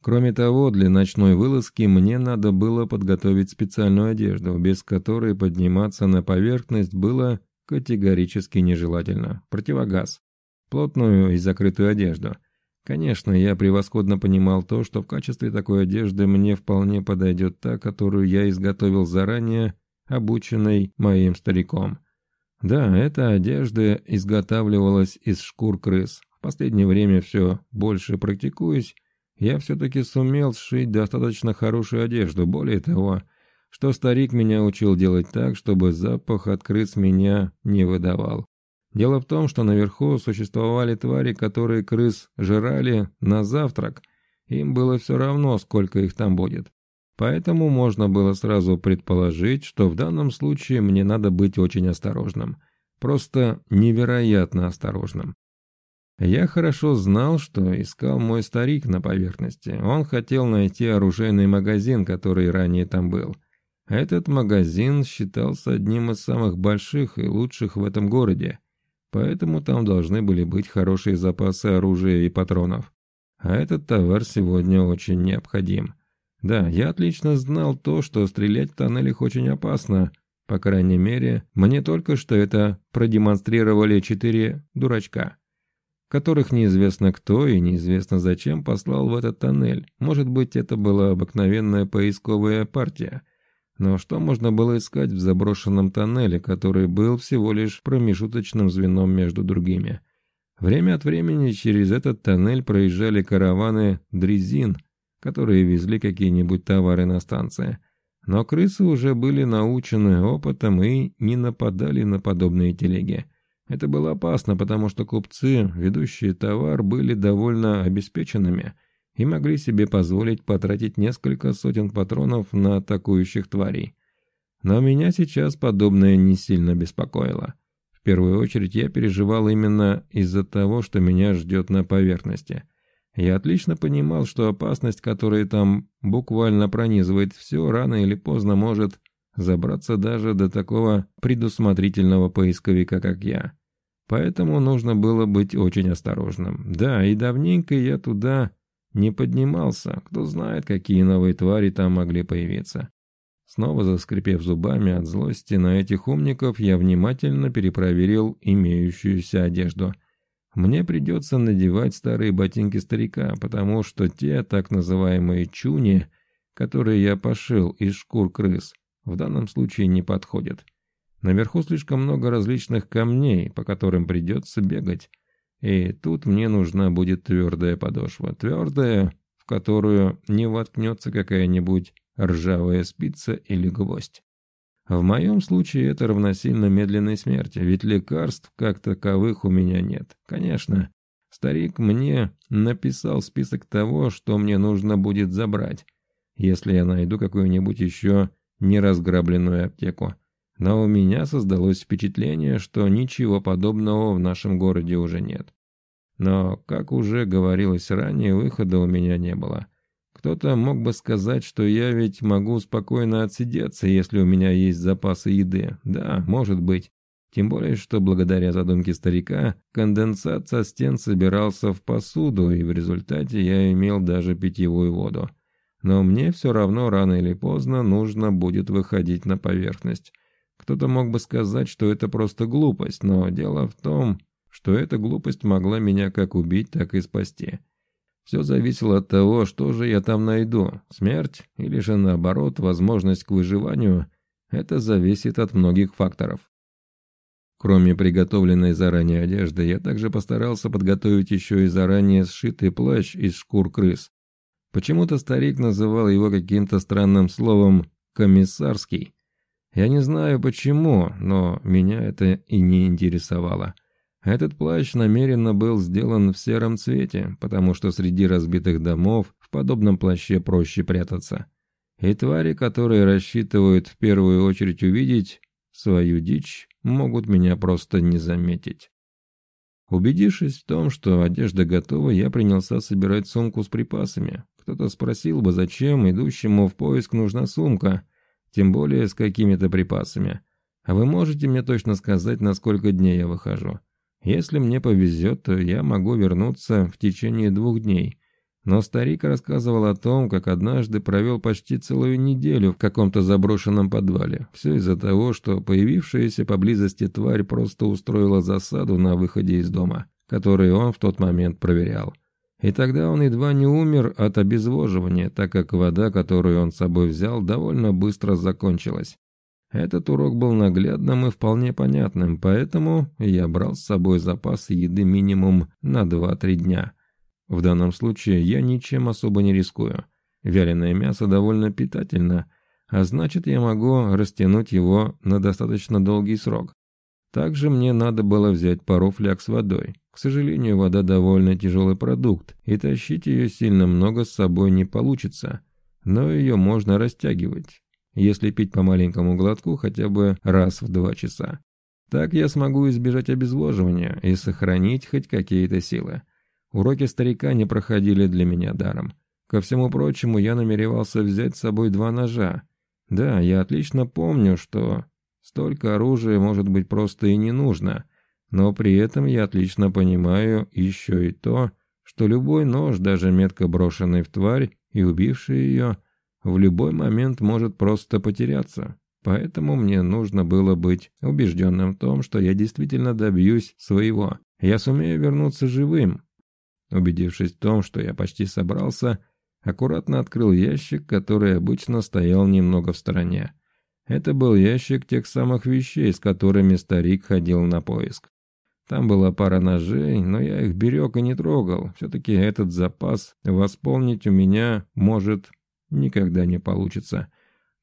Кроме того, для ночной вылазки мне надо было подготовить специальную одежду, без которой подниматься на поверхность было категорически нежелательно. Противогаз. Плотную и закрытую одежду. Конечно, я превосходно понимал то, что в качестве такой одежды мне вполне подойдет та, которую я изготовил заранее, обученной моим стариком. Да, эта одежда изготавливалась из шкур крыс. В последнее время все больше практикуюсь, я все-таки сумел сшить достаточно хорошую одежду. Более того, что старик меня учил делать так, чтобы запах от крыс меня не выдавал. Дело в том, что наверху существовали твари, которые крыс жрали на завтрак. Им было все равно, сколько их там будет. Поэтому можно было сразу предположить, что в данном случае мне надо быть очень осторожным. Просто невероятно осторожным. Я хорошо знал, что искал мой старик на поверхности. Он хотел найти оружейный магазин, который ранее там был. Этот магазин считался одним из самых больших и лучших в этом городе, поэтому там должны были быть хорошие запасы оружия и патронов. А этот товар сегодня очень необходим. Да, я отлично знал то, что стрелять в тоннелях очень опасно. По крайней мере, мне только что это продемонстрировали четыре дурачка которых неизвестно кто и неизвестно зачем послал в этот тоннель. Может быть, это была обыкновенная поисковая партия. Но что можно было искать в заброшенном тоннеле, который был всего лишь промежуточным звеном между другими? Время от времени через этот тоннель проезжали караваны дрезин, которые везли какие-нибудь товары на станции. Но крысы уже были научены опытом и не нападали на подобные телеги. Это было опасно, потому что купцы, ведущие товар, были довольно обеспеченными и могли себе позволить потратить несколько сотен патронов на атакующих тварей. Но меня сейчас подобное не сильно беспокоило. В первую очередь я переживал именно из-за того, что меня ждет на поверхности. Я отлично понимал, что опасность, которая там буквально пронизывает все, рано или поздно может забраться даже до такого предусмотрительного поисковика, как я. Поэтому нужно было быть очень осторожным. Да, и давненько я туда не поднимался. Кто знает, какие новые твари там могли появиться. Снова заскрипев зубами от злости на этих умников, я внимательно перепроверил имеющуюся одежду. Мне придется надевать старые ботинки старика, потому что те так называемые чуни, которые я пошил из шкур крыс, в данном случае не подходят. Наверху слишком много различных камней, по которым придется бегать. И тут мне нужна будет твердая подошва. Твердая, в которую не воткнется какая-нибудь ржавая спица или гвоздь. В моем случае это равносильно медленной смерти, ведь лекарств как таковых у меня нет. Конечно, старик мне написал список того, что мне нужно будет забрать, если я найду какую-нибудь еще неразграбленную аптеку. Но у меня создалось впечатление, что ничего подобного в нашем городе уже нет. Но, как уже говорилось ранее, выхода у меня не было. Кто-то мог бы сказать, что я ведь могу спокойно отсидеться, если у меня есть запасы еды. Да, может быть. Тем более, что благодаря задумке старика, конденсат со стен собирался в посуду, и в результате я имел даже питьевую воду. Но мне все равно рано или поздно нужно будет выходить на поверхность. Кто-то мог бы сказать, что это просто глупость, но дело в том, что эта глупость могла меня как убить, так и спасти. Все зависело от того, что же я там найду, смерть или же наоборот возможность к выживанию. Это зависит от многих факторов. Кроме приготовленной заранее одежды, я также постарался подготовить еще и заранее сшитый плащ из шкур крыс. Почему-то старик называл его каким-то странным словом «комиссарский». Я не знаю почему, но меня это и не интересовало. Этот плащ намеренно был сделан в сером цвете, потому что среди разбитых домов в подобном плаще проще прятаться. И твари, которые рассчитывают в первую очередь увидеть свою дичь, могут меня просто не заметить. Убедившись в том, что одежда готова, я принялся собирать сумку с припасами. Кто-то спросил бы, зачем идущему в поиск нужна сумка. Тем более с какими-то припасами. А вы можете мне точно сказать, на сколько дней я выхожу? Если мне повезет, то я могу вернуться в течение двух дней. Но старик рассказывал о том, как однажды провел почти целую неделю в каком-то заброшенном подвале. Все из-за того, что появившаяся поблизости тварь просто устроила засаду на выходе из дома, который он в тот момент проверял. И тогда он едва не умер от обезвоживания, так как вода, которую он с собой взял, довольно быстро закончилась. Этот урок был наглядным и вполне понятным, поэтому я брал с собой запас еды минимум на 2-3 дня. В данном случае я ничем особо не рискую. Вяленое мясо довольно питательно, а значит я могу растянуть его на достаточно долгий срок. Также мне надо было взять пару фляг с водой. К сожалению, вода довольно тяжелый продукт, и тащить ее сильно много с собой не получится. Но ее можно растягивать, если пить по маленькому глотку хотя бы раз в два часа. Так я смогу избежать обезвоживания и сохранить хоть какие-то силы. Уроки старика не проходили для меня даром. Ко всему прочему, я намеревался взять с собой два ножа. Да, я отлично помню, что столько оружия может быть просто и не нужно – но при этом я отлично понимаю еще и то, что любой нож, даже метко брошенный в тварь и убивший ее, в любой момент может просто потеряться. Поэтому мне нужно было быть убежденным в том, что я действительно добьюсь своего. Я сумею вернуться живым. Убедившись в том, что я почти собрался, аккуратно открыл ящик, который обычно стоял немного в стороне. Это был ящик тех самых вещей, с которыми старик ходил на поиск. Там была пара ножей, но я их берег и не трогал. Все-таки этот запас восполнить у меня, может, никогда не получится.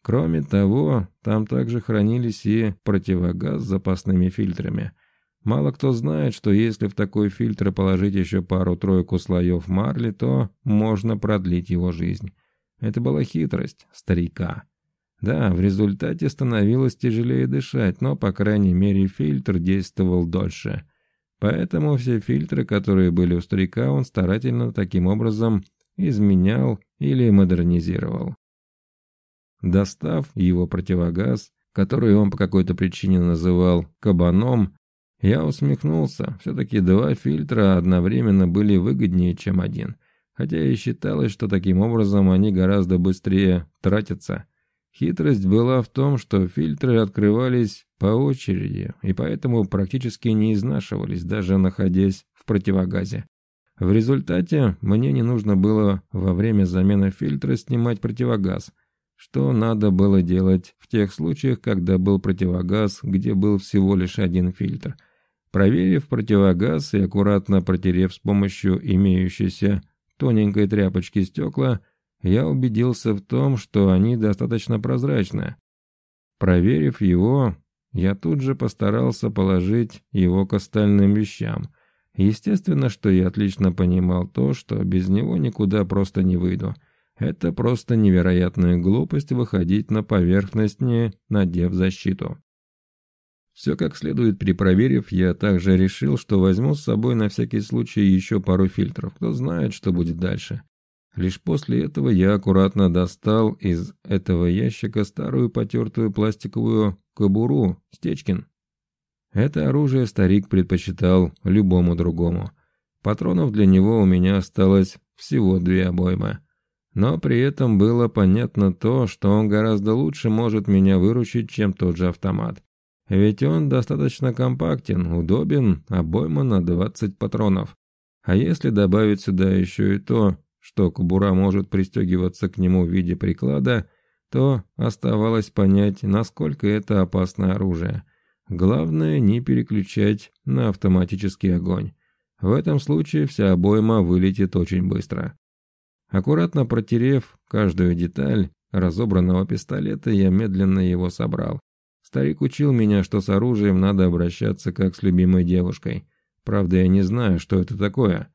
Кроме того, там также хранились и противогаз с запасными фильтрами. Мало кто знает, что если в такой фильтр положить еще пару-тройку слоев марли, то можно продлить его жизнь. Это была хитрость старика. Да, в результате становилось тяжелее дышать, но, по крайней мере, фильтр действовал дольше. Поэтому все фильтры, которые были у старика, он старательно таким образом изменял или модернизировал. Достав его противогаз, который он по какой-то причине называл «кабаном», я усмехнулся. Все-таки два фильтра одновременно были выгоднее, чем один. Хотя и считалось, что таким образом они гораздо быстрее тратятся. Хитрость была в том, что фильтры открывались по очереди, и поэтому практически не изнашивались, даже находясь в противогазе. В результате мне не нужно было во время замены фильтра снимать противогаз, что надо было делать в тех случаях, когда был противогаз, где был всего лишь один фильтр. Проверив противогаз и аккуратно протерев с помощью имеющейся тоненькой тряпочки стекла, я убедился в том, что они достаточно прозрачны. Проверив его, я тут же постарался положить его к остальным вещам. Естественно, что я отлично понимал то, что без него никуда просто не выйду. Это просто невероятная глупость выходить на поверхность, не надев защиту. Все как следует перепроверив, я также решил, что возьму с собой на всякий случай еще пару фильтров. Кто знает, что будет дальше. Лишь после этого я аккуратно достал из этого ящика старую потертую пластиковую кобуру Стечкин. Это оружие старик предпочитал любому другому. Патронов для него у меня осталось всего две обоймы. Но при этом было понятно то, что он гораздо лучше может меня выручить, чем тот же автомат. Ведь он достаточно компактен, удобен, обойма на 20 патронов. А если добавить сюда еще и то, что кобура может пристегиваться к нему в виде приклада, то оставалось понять, насколько это опасное оружие. Главное не переключать на автоматический огонь. В этом случае вся обойма вылетит очень быстро. Аккуратно протерев каждую деталь разобранного пистолета, я медленно его собрал. Старик учил меня, что с оружием надо обращаться как с любимой девушкой. Правда, я не знаю, что это такое.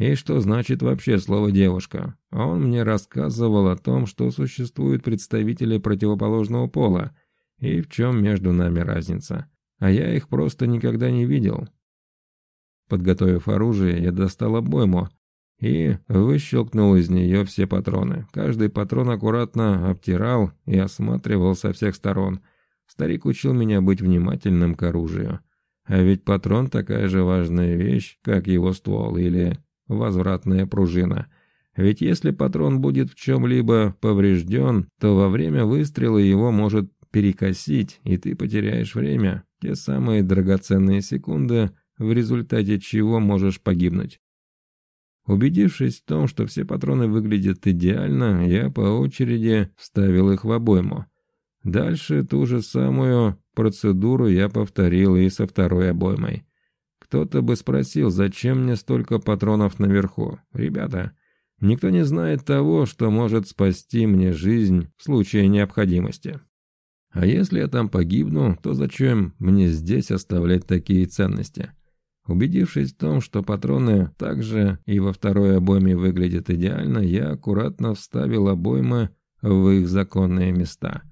И что значит вообще слово «девушка»? Он мне рассказывал о том, что существуют представители противоположного пола, и в чем между нами разница. А я их просто никогда не видел. Подготовив оружие, я достал обойму и выщелкнул из нее все патроны. Каждый патрон аккуратно обтирал и осматривал со всех сторон. Старик учил меня быть внимательным к оружию. А ведь патрон такая же важная вещь, как его ствол или возвратная пружина. Ведь если патрон будет в чем-либо поврежден, то во время выстрела его может перекосить, и ты потеряешь время, те самые драгоценные секунды, в результате чего можешь погибнуть. Убедившись в том, что все патроны выглядят идеально, я по очереди вставил их в обойму. Дальше ту же самую процедуру я повторил и со второй обоймой. Кто-то бы спросил, зачем мне столько патронов наверху. Ребята, никто не знает того, что может спасти мне жизнь в случае необходимости. А если я там погибну, то зачем мне здесь оставлять такие ценности? Убедившись в том, что патроны также и во второй обойме выглядят идеально, я аккуратно вставил обоймы в их законные места.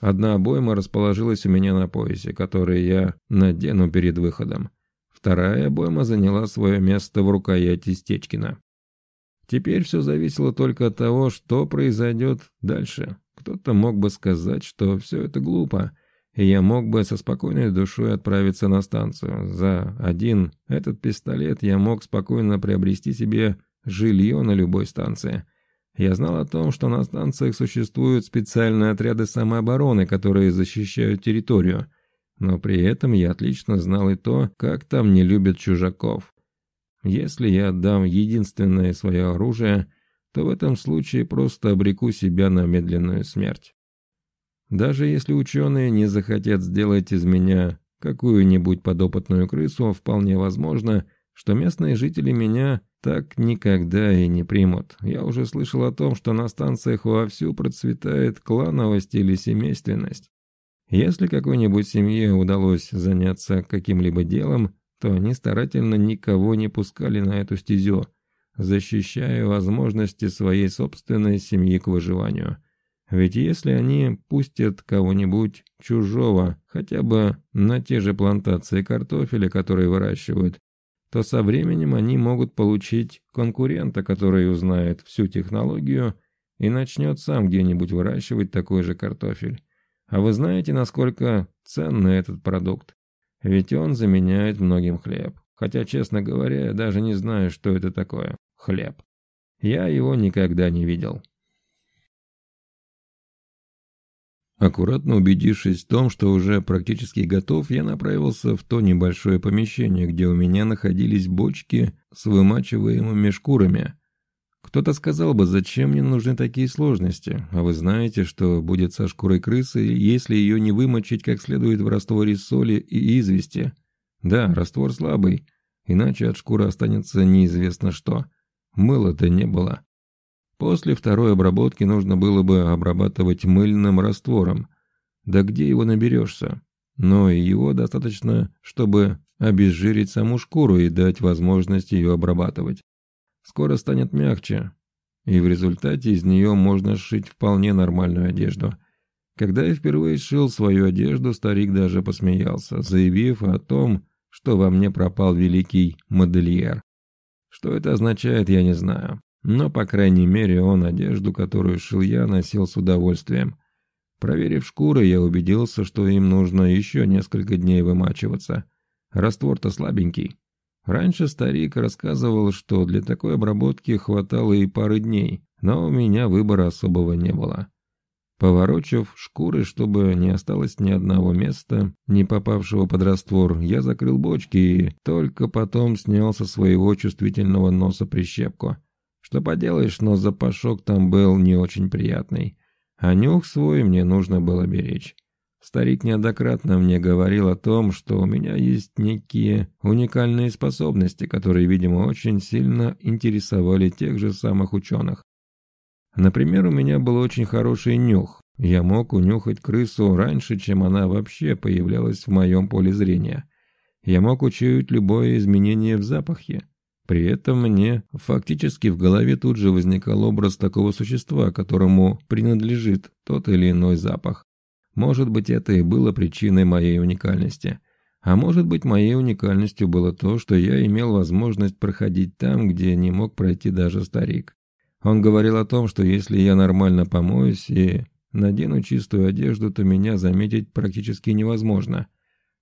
Одна обойма расположилась у меня на поясе, который я надену перед выходом. Вторая обойма заняла свое место в рукояти Стечкина. Теперь все зависело только от того, что произойдет дальше. Кто-то мог бы сказать, что все это глупо, и я мог бы со спокойной душой отправиться на станцию. За один этот пистолет я мог спокойно приобрести себе жилье на любой станции. Я знал о том, что на станциях существуют специальные отряды самообороны, которые защищают территорию. Но при этом я отлично знал и то, как там не любят чужаков. Если я отдам единственное свое оружие, то в этом случае просто обреку себя на медленную смерть. Даже если ученые не захотят сделать из меня какую-нибудь подопытную крысу, вполне возможно, что местные жители меня так никогда и не примут. Я уже слышал о том, что на станциях вовсю процветает клановость или семейственность. Если какой-нибудь семье удалось заняться каким-либо делом, то они старательно никого не пускали на эту стезю, защищая возможности своей собственной семьи к выживанию. Ведь если они пустят кого-нибудь чужого хотя бы на те же плантации картофеля, которые выращивают, то со временем они могут получить конкурента, который узнает всю технологию и начнет сам где-нибудь выращивать такой же картофель. А вы знаете, насколько ценный этот продукт? Ведь он заменяет многим хлеб. Хотя, честно говоря, я даже не знаю, что это такое. Хлеб. Я его никогда не видел. Аккуратно убедившись в том, что уже практически готов, я направился в то небольшое помещение, где у меня находились бочки с вымачиваемыми шкурами. Кто-то сказал бы, зачем мне нужны такие сложности, а вы знаете, что будет со шкурой крысы, если ее не вымочить как следует в растворе соли и извести. Да, раствор слабый, иначе от шкуры останется неизвестно что. Мыла-то не было. После второй обработки нужно было бы обрабатывать мыльным раствором. Да где его наберешься? Но его достаточно, чтобы обезжирить саму шкуру и дать возможность ее обрабатывать. Скоро станет мягче, и в результате из нее можно сшить вполне нормальную одежду. Когда я впервые сшил свою одежду, старик даже посмеялся, заявив о том, что во мне пропал великий модельер. Что это означает, я не знаю. Но, по крайней мере, он одежду, которую шил я, носил с удовольствием. Проверив шкуры, я убедился, что им нужно еще несколько дней вымачиваться. Раствор-то слабенький. Раньше старик рассказывал, что для такой обработки хватало и пары дней, но у меня выбора особого не было. Поворочив шкуры, чтобы не осталось ни одного места, не попавшего под раствор, я закрыл бочки и только потом снял со своего чувствительного носа прищепку. Что поделаешь, но запашок там был не очень приятный. А нюх свой мне нужно было беречь. Старик неоднократно мне говорил о том, что у меня есть некие уникальные способности, которые, видимо, очень сильно интересовали тех же самых ученых. Например, у меня был очень хороший нюх. Я мог унюхать крысу раньше, чем она вообще появлялась в моем поле зрения. Я мог учуять любое изменение в запахе. При этом мне фактически в голове тут же возникал образ такого существа, которому принадлежит тот или иной запах. Может быть, это и было причиной моей уникальности. А может быть, моей уникальностью было то, что я имел возможность проходить там, где не мог пройти даже старик. Он говорил о том, что если я нормально помоюсь и надену чистую одежду, то меня заметить практически невозможно.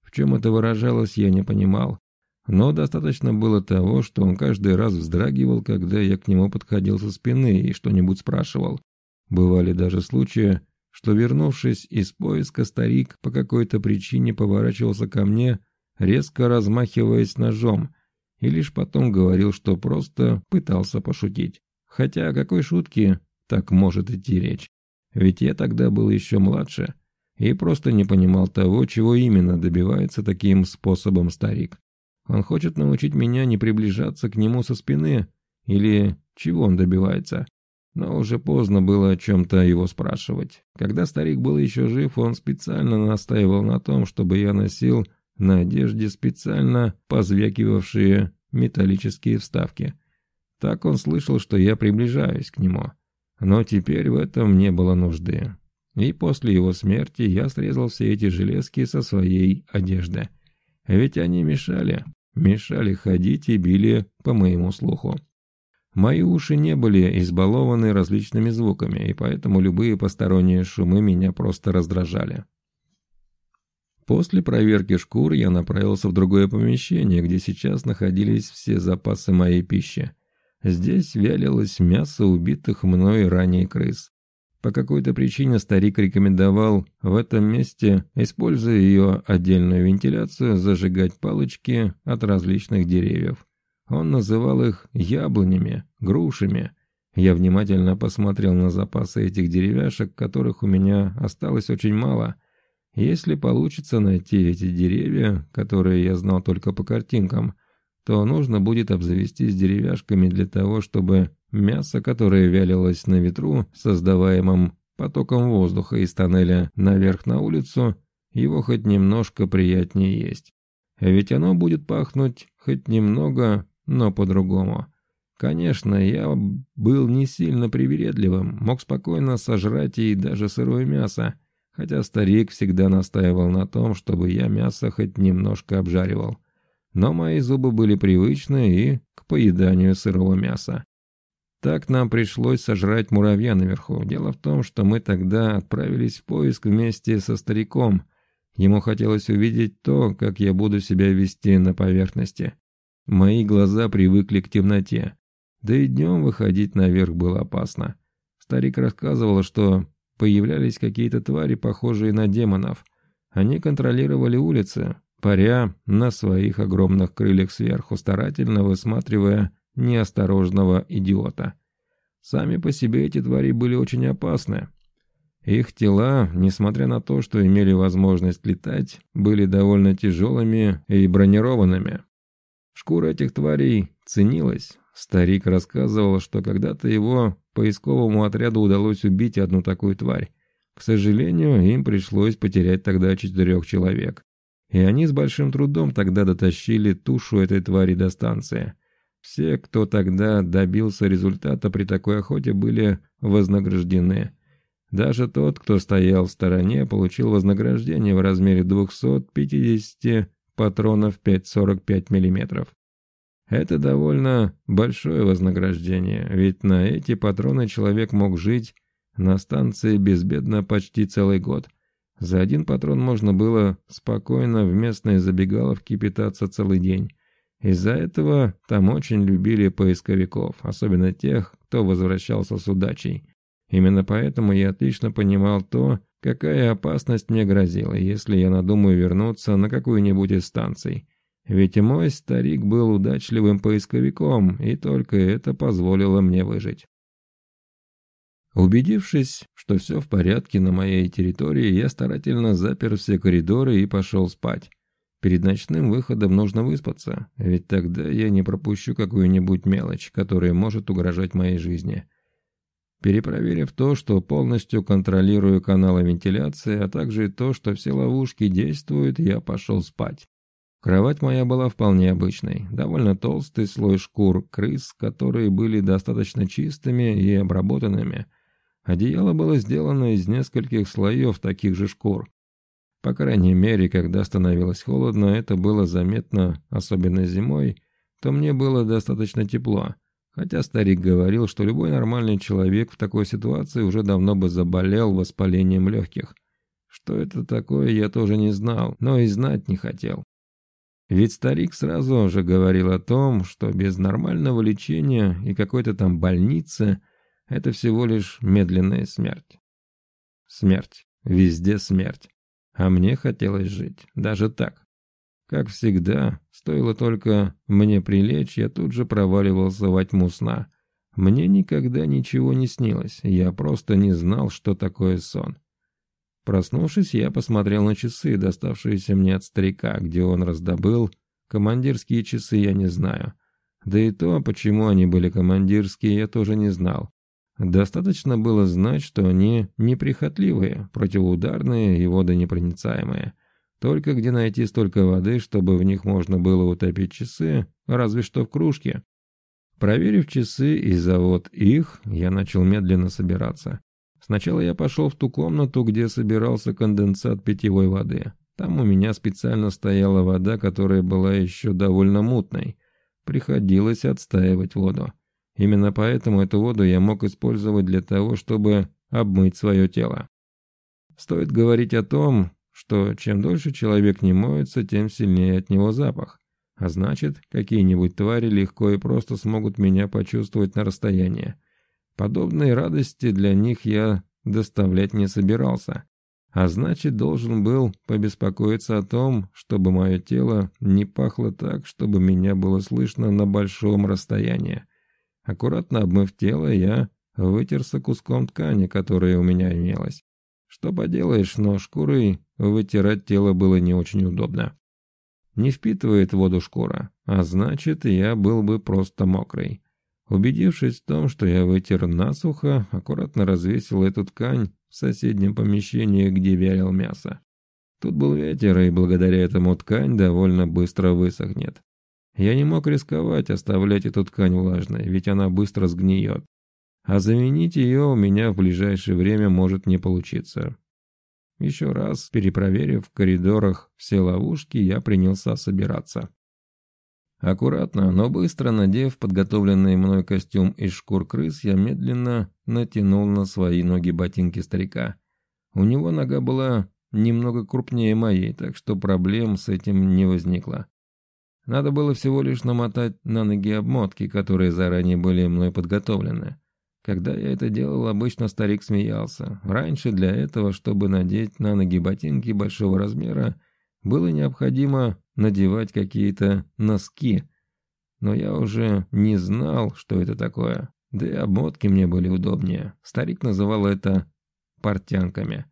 В чем это выражалось, я не понимал. Но достаточно было того, что он каждый раз вздрагивал, когда я к нему подходил со спины и что-нибудь спрашивал. Бывали даже случаи, что, вернувшись из поиска, старик по какой-то причине поворачивался ко мне, резко размахиваясь ножом, и лишь потом говорил, что просто пытался пошутить. Хотя о какой шутке так может идти речь? Ведь я тогда был еще младше и просто не понимал того, чего именно добивается таким способом старик. Он хочет научить меня не приближаться к нему со спины, или чего он добивается? Но уже поздно было о чем-то его спрашивать. Когда старик был еще жив, он специально настаивал на том, чтобы я носил на одежде специально позвякивавшие металлические вставки. Так он слышал, что я приближаюсь к нему. Но теперь в этом не было нужды. И после его смерти я срезал все эти железки со своей одежды. Ведь они мешали, мешали ходить и били по моему слуху. Мои уши не были избалованы различными звуками, и поэтому любые посторонние шумы меня просто раздражали. После проверки шкур я направился в другое помещение, где сейчас находились все запасы моей пищи. Здесь вялилось мясо убитых мной ранее крыс. По какой-то причине старик рекомендовал в этом месте, используя ее отдельную вентиляцию, зажигать палочки от различных деревьев. Он называл их яблонями, грушами. Я внимательно посмотрел на запасы этих деревяшек, которых у меня осталось очень мало. Если получится найти эти деревья, которые я знал только по картинкам, то нужно будет обзавестись деревяшками для того, чтобы мясо, которое вялилось на ветру, создаваемым потоком воздуха из тоннеля наверх на улицу, его хоть немножко приятнее есть. Ведь оно будет пахнуть хоть немного но по-другому. Конечно, я был не сильно привередливым, мог спокойно сожрать и даже сырое мясо, хотя старик всегда настаивал на том, чтобы я мясо хоть немножко обжаривал. Но мои зубы были привычны и к поеданию сырого мяса. Так нам пришлось сожрать муравья наверху. Дело в том, что мы тогда отправились в поиск вместе со стариком. Ему хотелось увидеть то, как я буду себя вести на поверхности. Мои глаза привыкли к темноте. Да и днем выходить наверх было опасно. Старик рассказывал, что появлялись какие-то твари, похожие на демонов. Они контролировали улицы, паря на своих огромных крыльях сверху, старательно высматривая неосторожного идиота. Сами по себе эти твари были очень опасны. Их тела, несмотря на то, что имели возможность летать, были довольно тяжелыми и бронированными. Шкура этих тварей ценилась. Старик рассказывал, что когда-то его поисковому отряду удалось убить одну такую тварь. К сожалению, им пришлось потерять тогда четырех человек. И они с большим трудом тогда дотащили тушу этой твари до станции. Все, кто тогда добился результата при такой охоте, были вознаграждены. Даже тот, кто стоял в стороне, получил вознаграждение в размере 250 патронов 5,45 мм. Это довольно большое вознаграждение, ведь на эти патроны человек мог жить на станции безбедно почти целый год. За один патрон можно было спокойно в местной забегаловке питаться целый день. Из-за этого там очень любили поисковиков, особенно тех, кто возвращался с удачей. Именно поэтому я отлично понимал то, Какая опасность мне грозила, если я надумаю вернуться на какую-нибудь из станций? Ведь мой старик был удачливым поисковиком, и только это позволило мне выжить. Убедившись, что все в порядке на моей территории, я старательно запер все коридоры и пошел спать. Перед ночным выходом нужно выспаться, ведь тогда я не пропущу какую-нибудь мелочь, которая может угрожать моей жизни. Перепроверив то, что полностью контролирую каналы вентиляции, а также то, что все ловушки действуют, я пошел спать. Кровать моя была вполне обычной, довольно толстый слой шкур крыс, которые были достаточно чистыми и обработанными. Одеяло было сделано из нескольких слоев таких же шкур. По крайней мере, когда становилось холодно, это было заметно, особенно зимой, то мне было достаточно тепло. Хотя старик говорил, что любой нормальный человек в такой ситуации уже давно бы заболел воспалением легких. Что это такое, я тоже не знал, но и знать не хотел. Ведь старик сразу же говорил о том, что без нормального лечения и какой-то там больницы это всего лишь медленная смерть. Смерть. Везде смерть. А мне хотелось жить. Даже так. Как всегда, стоило только мне прилечь, я тут же проваливался во тьму сна. Мне никогда ничего не снилось, я просто не знал, что такое сон. Проснувшись, я посмотрел на часы, доставшиеся мне от старика, где он раздобыл. Командирские часы я не знаю. Да и то, почему они были командирские, я тоже не знал. Достаточно было знать, что они неприхотливые, противоударные и водонепроницаемые. Только где найти столько воды, чтобы в них можно было утопить часы, разве что в кружке. Проверив часы и завод их, я начал медленно собираться. Сначала я пошел в ту комнату, где собирался конденсат питьевой воды. Там у меня специально стояла вода, которая была еще довольно мутной. Приходилось отстаивать воду. Именно поэтому эту воду я мог использовать для того, чтобы обмыть свое тело. Стоит говорить о том, что чем дольше человек не моется, тем сильнее от него запах. А значит, какие-нибудь твари легко и просто смогут меня почувствовать на расстоянии. Подобные радости для них я доставлять не собирался. А значит, должен был побеспокоиться о том, чтобы мое тело не пахло так, чтобы меня было слышно на большом расстоянии. Аккуратно обмыв тело, я вытерся куском ткани, которая у меня имелась. Что поделаешь, но шкурой вытирать тело было не очень удобно. Не впитывает воду шкура, а значит, я был бы просто мокрый. Убедившись в том, что я вытер насухо, аккуратно развесил эту ткань в соседнем помещении, где вялил мясо. Тут был ветер, и благодаря этому ткань довольно быстро высохнет. Я не мог рисковать оставлять эту ткань влажной, ведь она быстро сгниет. А заменить ее у меня в ближайшее время может не получиться. Еще раз, перепроверив в коридорах все ловушки, я принялся собираться. Аккуратно, но быстро надев подготовленный мной костюм из шкур крыс, я медленно натянул на свои ноги ботинки старика. У него нога была немного крупнее моей, так что проблем с этим не возникло. Надо было всего лишь намотать на ноги обмотки, которые заранее были мной подготовлены. Когда я это делал, обычно старик смеялся. Раньше для этого, чтобы надеть на ноги ботинки большого размера, было необходимо надевать какие-то носки. Но я уже не знал, что это такое. Да и обмотки мне были удобнее. Старик называл это портянками.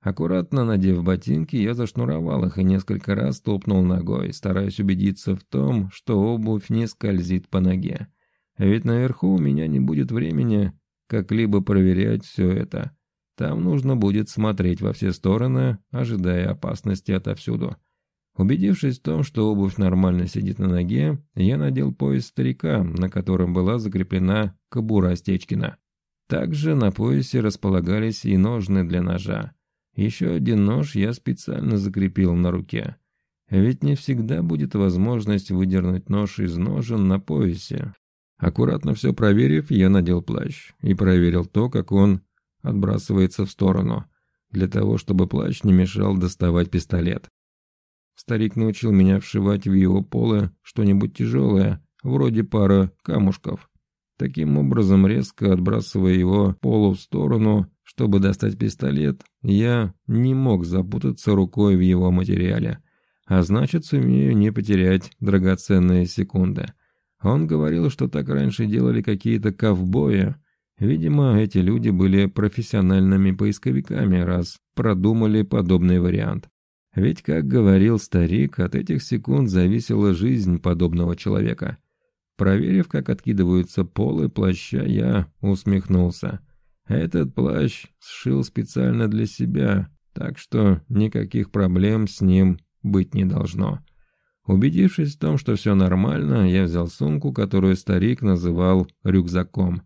Аккуратно надев ботинки, я зашнуровал их и несколько раз топнул ногой, стараясь убедиться в том, что обувь не скользит по ноге. Ведь наверху у меня не будет времени как-либо проверять все это. Там нужно будет смотреть во все стороны, ожидая опасности отовсюду. Убедившись в том, что обувь нормально сидит на ноге, я надел пояс старика, на котором была закреплена кобура Стечкина. Также на поясе располагались и ножны для ножа. Еще один нож я специально закрепил на руке. Ведь не всегда будет возможность выдернуть нож из ножен на поясе. Аккуратно все проверив, я надел плащ и проверил то, как он отбрасывается в сторону, для того, чтобы плащ не мешал доставать пистолет. Старик научил меня вшивать в его полы что-нибудь тяжелое, вроде пара камушков. Таким образом, резко отбрасывая его полу в сторону, чтобы достать пистолет, я не мог запутаться рукой в его материале, а значит, сумею не потерять драгоценные секунды. Он говорил, что так раньше делали какие-то ковбои. Видимо, эти люди были профессиональными поисковиками, раз продумали подобный вариант. Ведь, как говорил старик, от этих секунд зависела жизнь подобного человека. Проверив, как откидываются полы плаща, я усмехнулся. Этот плащ сшил специально для себя, так что никаких проблем с ним быть не должно. Убедившись в том, что все нормально, я взял сумку, которую старик называл рюкзаком.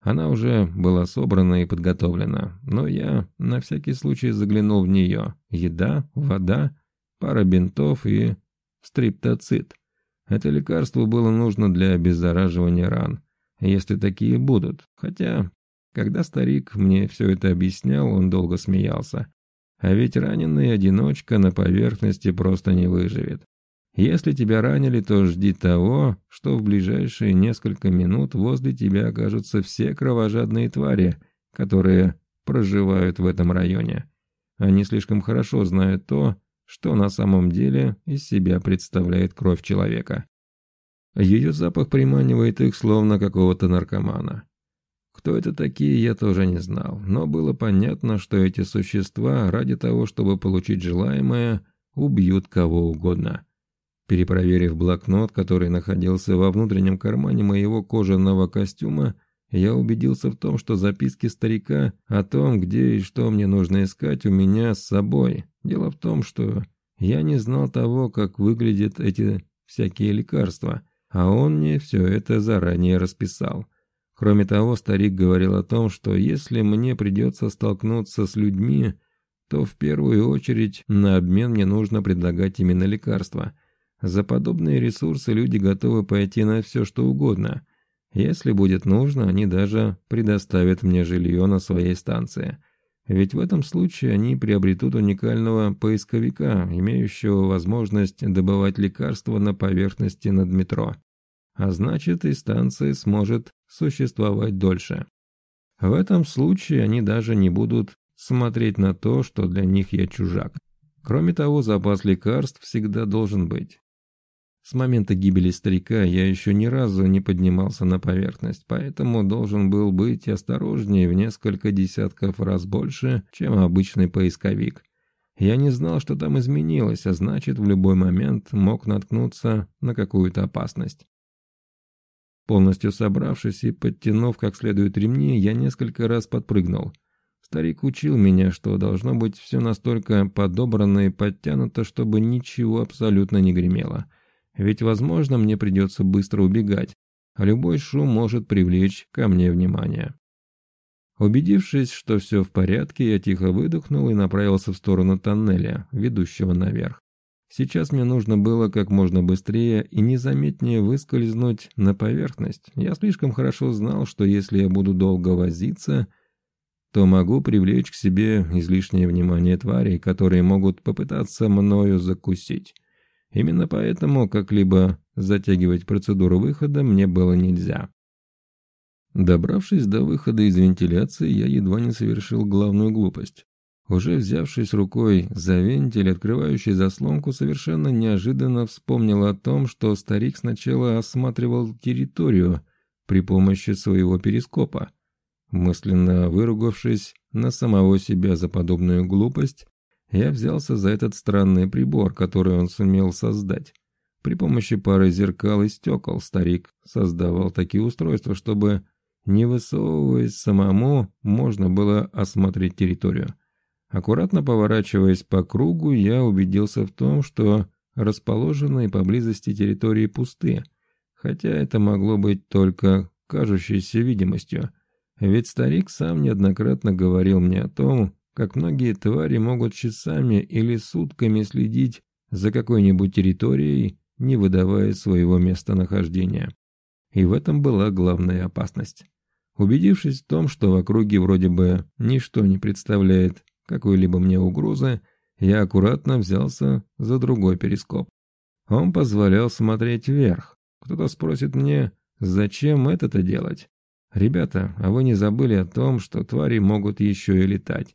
Она уже была собрана и подготовлена, но я на всякий случай заглянул в нее. Еда, вода, пара бинтов и стриптоцит. Это лекарство было нужно для обеззараживания ран, если такие будут. Хотя, когда старик мне все это объяснял, он долго смеялся. А ведь раненый одиночка на поверхности просто не выживет. Если тебя ранили, то жди того, что в ближайшие несколько минут возле тебя окажутся все кровожадные твари, которые проживают в этом районе. Они слишком хорошо знают то, что на самом деле из себя представляет кровь человека. Ее запах приманивает их, словно какого-то наркомана. Кто это такие, я тоже не знал, но было понятно, что эти существа ради того, чтобы получить желаемое, убьют кого угодно. Перепроверив блокнот, который находился во внутреннем кармане моего кожаного костюма, я убедился в том, что записки старика о том, где и что мне нужно искать, у меня с собой. Дело в том, что я не знал того, как выглядят эти всякие лекарства, а он мне все это заранее расписал. Кроме того, старик говорил о том, что если мне придется столкнуться с людьми, то в первую очередь на обмен мне нужно предлагать именно лекарства. За подобные ресурсы люди готовы пойти на все, что угодно. Если будет нужно, они даже предоставят мне жилье на своей станции. Ведь в этом случае они приобретут уникального поисковика, имеющего возможность добывать лекарства на поверхности над метро. А значит, и станция сможет существовать дольше. В этом случае они даже не будут смотреть на то, что для них я чужак. Кроме того, запас лекарств всегда должен быть. С момента гибели старика я еще ни разу не поднимался на поверхность, поэтому должен был быть осторожнее в несколько десятков раз больше, чем обычный поисковик. Я не знал, что там изменилось, а значит, в любой момент мог наткнуться на какую-то опасность. Полностью собравшись и подтянув как следует ремни, я несколько раз подпрыгнул. Старик учил меня, что должно быть все настолько подобрано и подтянуто, чтобы ничего абсолютно не гремело – ведь, возможно, мне придется быстро убегать, а любой шум может привлечь ко мне внимание. Убедившись, что все в порядке, я тихо выдохнул и направился в сторону тоннеля, ведущего наверх. Сейчас мне нужно было как можно быстрее и незаметнее выскользнуть на поверхность. Я слишком хорошо знал, что если я буду долго возиться, то могу привлечь к себе излишнее внимание тварей, которые могут попытаться мною закусить. Именно поэтому как-либо затягивать процедуру выхода мне было нельзя. Добравшись до выхода из вентиляции, я едва не совершил главную глупость. Уже взявшись рукой за вентиль, открывающий заслонку, совершенно неожиданно вспомнил о том, что старик сначала осматривал территорию при помощи своего перископа. Мысленно выругавшись на самого себя за подобную глупость, я взялся за этот странный прибор, который он сумел создать. При помощи пары зеркал и стекол старик создавал такие устройства, чтобы, не высовываясь самому, можно было осмотреть территорию. Аккуратно поворачиваясь по кругу, я убедился в том, что расположенные поблизости территории пусты, хотя это могло быть только кажущейся видимостью. Ведь старик сам неоднократно говорил мне о том, как многие твари могут часами или сутками следить за какой-нибудь территорией, не выдавая своего местонахождения. И в этом была главная опасность. Убедившись в том, что в округе вроде бы ничто не представляет какой-либо мне угрозы, я аккуратно взялся за другой перископ. Он позволял смотреть вверх. Кто-то спросит мне, зачем это-то делать? Ребята, а вы не забыли о том, что твари могут еще и летать?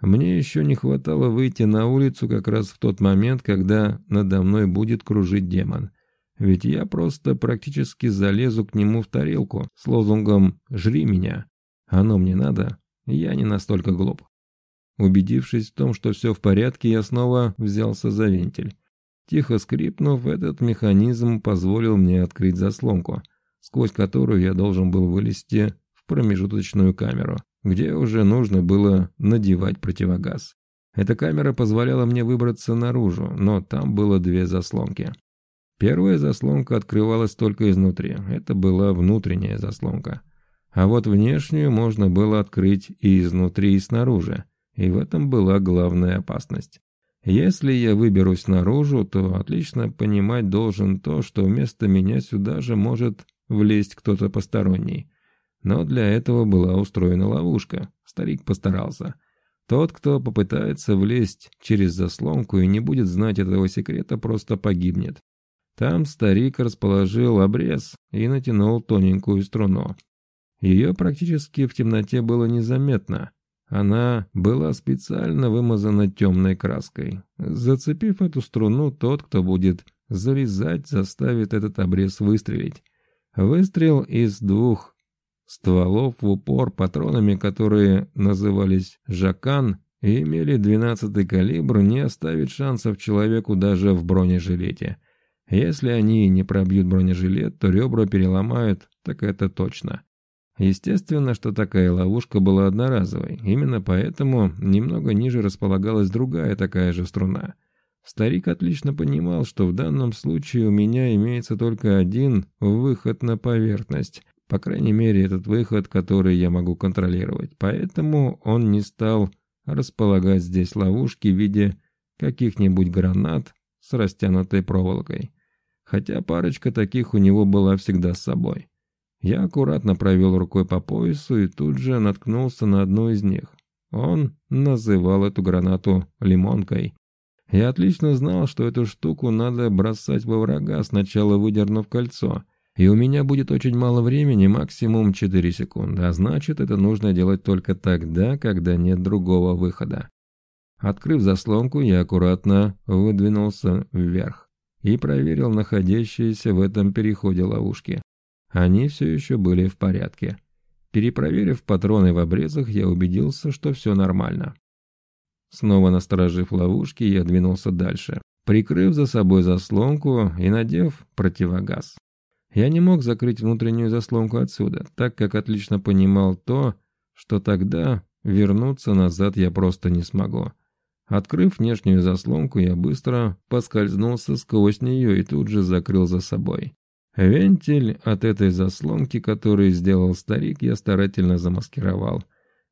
Мне еще не хватало выйти на улицу как раз в тот момент, когда надо мной будет кружить демон. Ведь я просто практически залезу к нему в тарелку с лозунгом «Жри меня». Оно мне надо, я не настолько глуп. Убедившись в том, что все в порядке, я снова взялся за вентиль. Тихо скрипнув, этот механизм позволил мне открыть заслонку, сквозь которую я должен был вылезти в промежуточную камеру где уже нужно было надевать противогаз. Эта камера позволяла мне выбраться наружу, но там было две заслонки. Первая заслонка открывалась только изнутри, это была внутренняя заслонка. А вот внешнюю можно было открыть и изнутри, и снаружи. И в этом была главная опасность. Если я выберусь наружу, то отлично понимать должен то, что вместо меня сюда же может влезть кто-то посторонний. Но для этого была устроена ловушка. Старик постарался. Тот, кто попытается влезть через заслонку и не будет знать этого секрета, просто погибнет. Там старик расположил обрез и натянул тоненькую струну. Ее практически в темноте было незаметно. Она была специально вымазана темной краской. Зацепив эту струну, тот, кто будет зарезать, заставит этот обрез выстрелить. Выстрел из двух стволов в упор патронами, которые назывались «Жакан», и имели 12-й калибр, не оставит шансов человеку даже в бронежилете. Если они не пробьют бронежилет, то ребра переломают, так это точно. Естественно, что такая ловушка была одноразовой, именно поэтому немного ниже располагалась другая такая же струна. Старик отлично понимал, что в данном случае у меня имеется только один выход на поверхность, по крайней мере этот выход, который я могу контролировать, поэтому он не стал располагать здесь ловушки в виде каких-нибудь гранат с растянутой проволокой, хотя парочка таких у него была всегда с собой. Я аккуратно провел рукой по поясу и тут же наткнулся на одну из них. Он называл эту гранату «лимонкой». Я отлично знал, что эту штуку надо бросать во врага, сначала выдернув кольцо. И у меня будет очень мало времени, максимум 4 секунды, а значит, это нужно делать только тогда, когда нет другого выхода. Открыв заслонку, я аккуратно выдвинулся вверх и проверил находящиеся в этом переходе ловушки. Они все еще были в порядке. Перепроверив патроны в обрезах, я убедился, что все нормально. Снова насторожив ловушки, я двинулся дальше, прикрыв за собой заслонку и надев противогаз. Я не мог закрыть внутреннюю заслонку отсюда, так как отлично понимал то, что тогда вернуться назад я просто не смогу. Открыв внешнюю заслонку, я быстро поскользнулся сквозь нее и тут же закрыл за собой. Вентиль от этой заслонки, который сделал старик, я старательно замаскировал.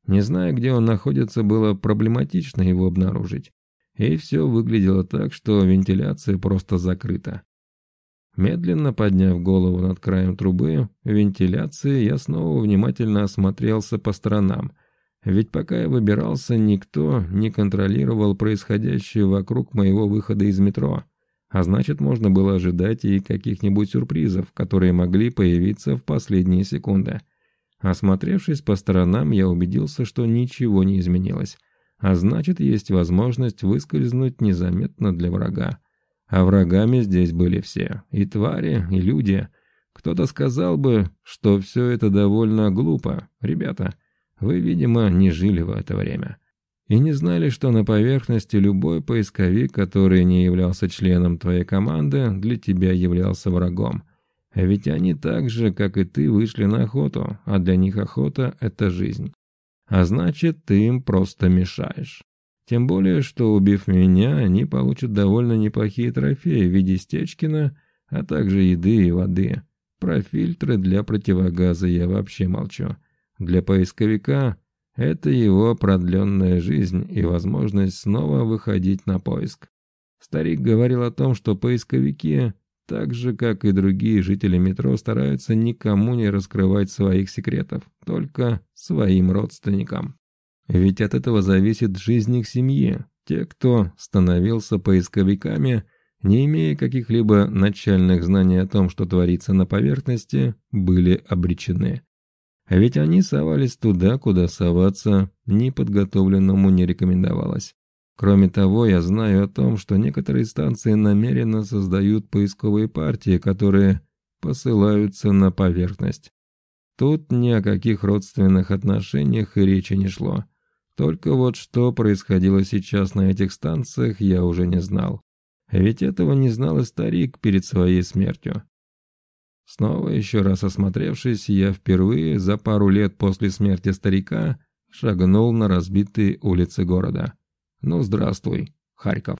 Не зная, где он находится, было проблематично его обнаружить. И все выглядело так, что вентиляция просто закрыта. Медленно подняв голову над краем трубы вентиляции, я снова внимательно осмотрелся по сторонам. Ведь пока я выбирался, никто не контролировал происходящее вокруг моего выхода из метро. А значит, можно было ожидать и каких-нибудь сюрпризов, которые могли появиться в последние секунды. Осмотревшись по сторонам, я убедился, что ничего не изменилось. А значит, есть возможность выскользнуть незаметно для врага. А врагами здесь были все. И твари, и люди. Кто-то сказал бы, что все это довольно глупо. Ребята, вы, видимо, не жили в это время и не знали, что на поверхности любой поисковик, который не являлся членом твоей команды, для тебя являлся врагом. А ведь они так же, как и ты, вышли на охоту, а для них охота – это жизнь. А значит, ты им просто мешаешь. Тем более, что убив меня, они получат довольно неплохие трофеи в виде Стечкина, а также еды и воды. Про фильтры для противогаза я вообще молчу. Для поисковика это его продленная жизнь и возможность снова выходить на поиск. Старик говорил о том, что поисковики, так же как и другие жители метро, стараются никому не раскрывать своих секретов, только своим родственникам. Ведь от этого зависит жизнь их семьи. Те, кто становился поисковиками, не имея каких-либо начальных знаний о том, что творится на поверхности, были обречены. А ведь они совались туда, куда соваться неподготовленному не рекомендовалось. Кроме того, я знаю о том, что некоторые станции намеренно создают поисковые партии, которые посылаются на поверхность. Тут ни о каких родственных отношениях и речи не шло. Только вот что происходило сейчас на этих станциях, я уже не знал. Ведь этого не знал и старик перед своей смертью. Снова еще раз осмотревшись, я впервые за пару лет после смерти старика шагнул на разбитые улицы города. Ну, здравствуй, Харьков.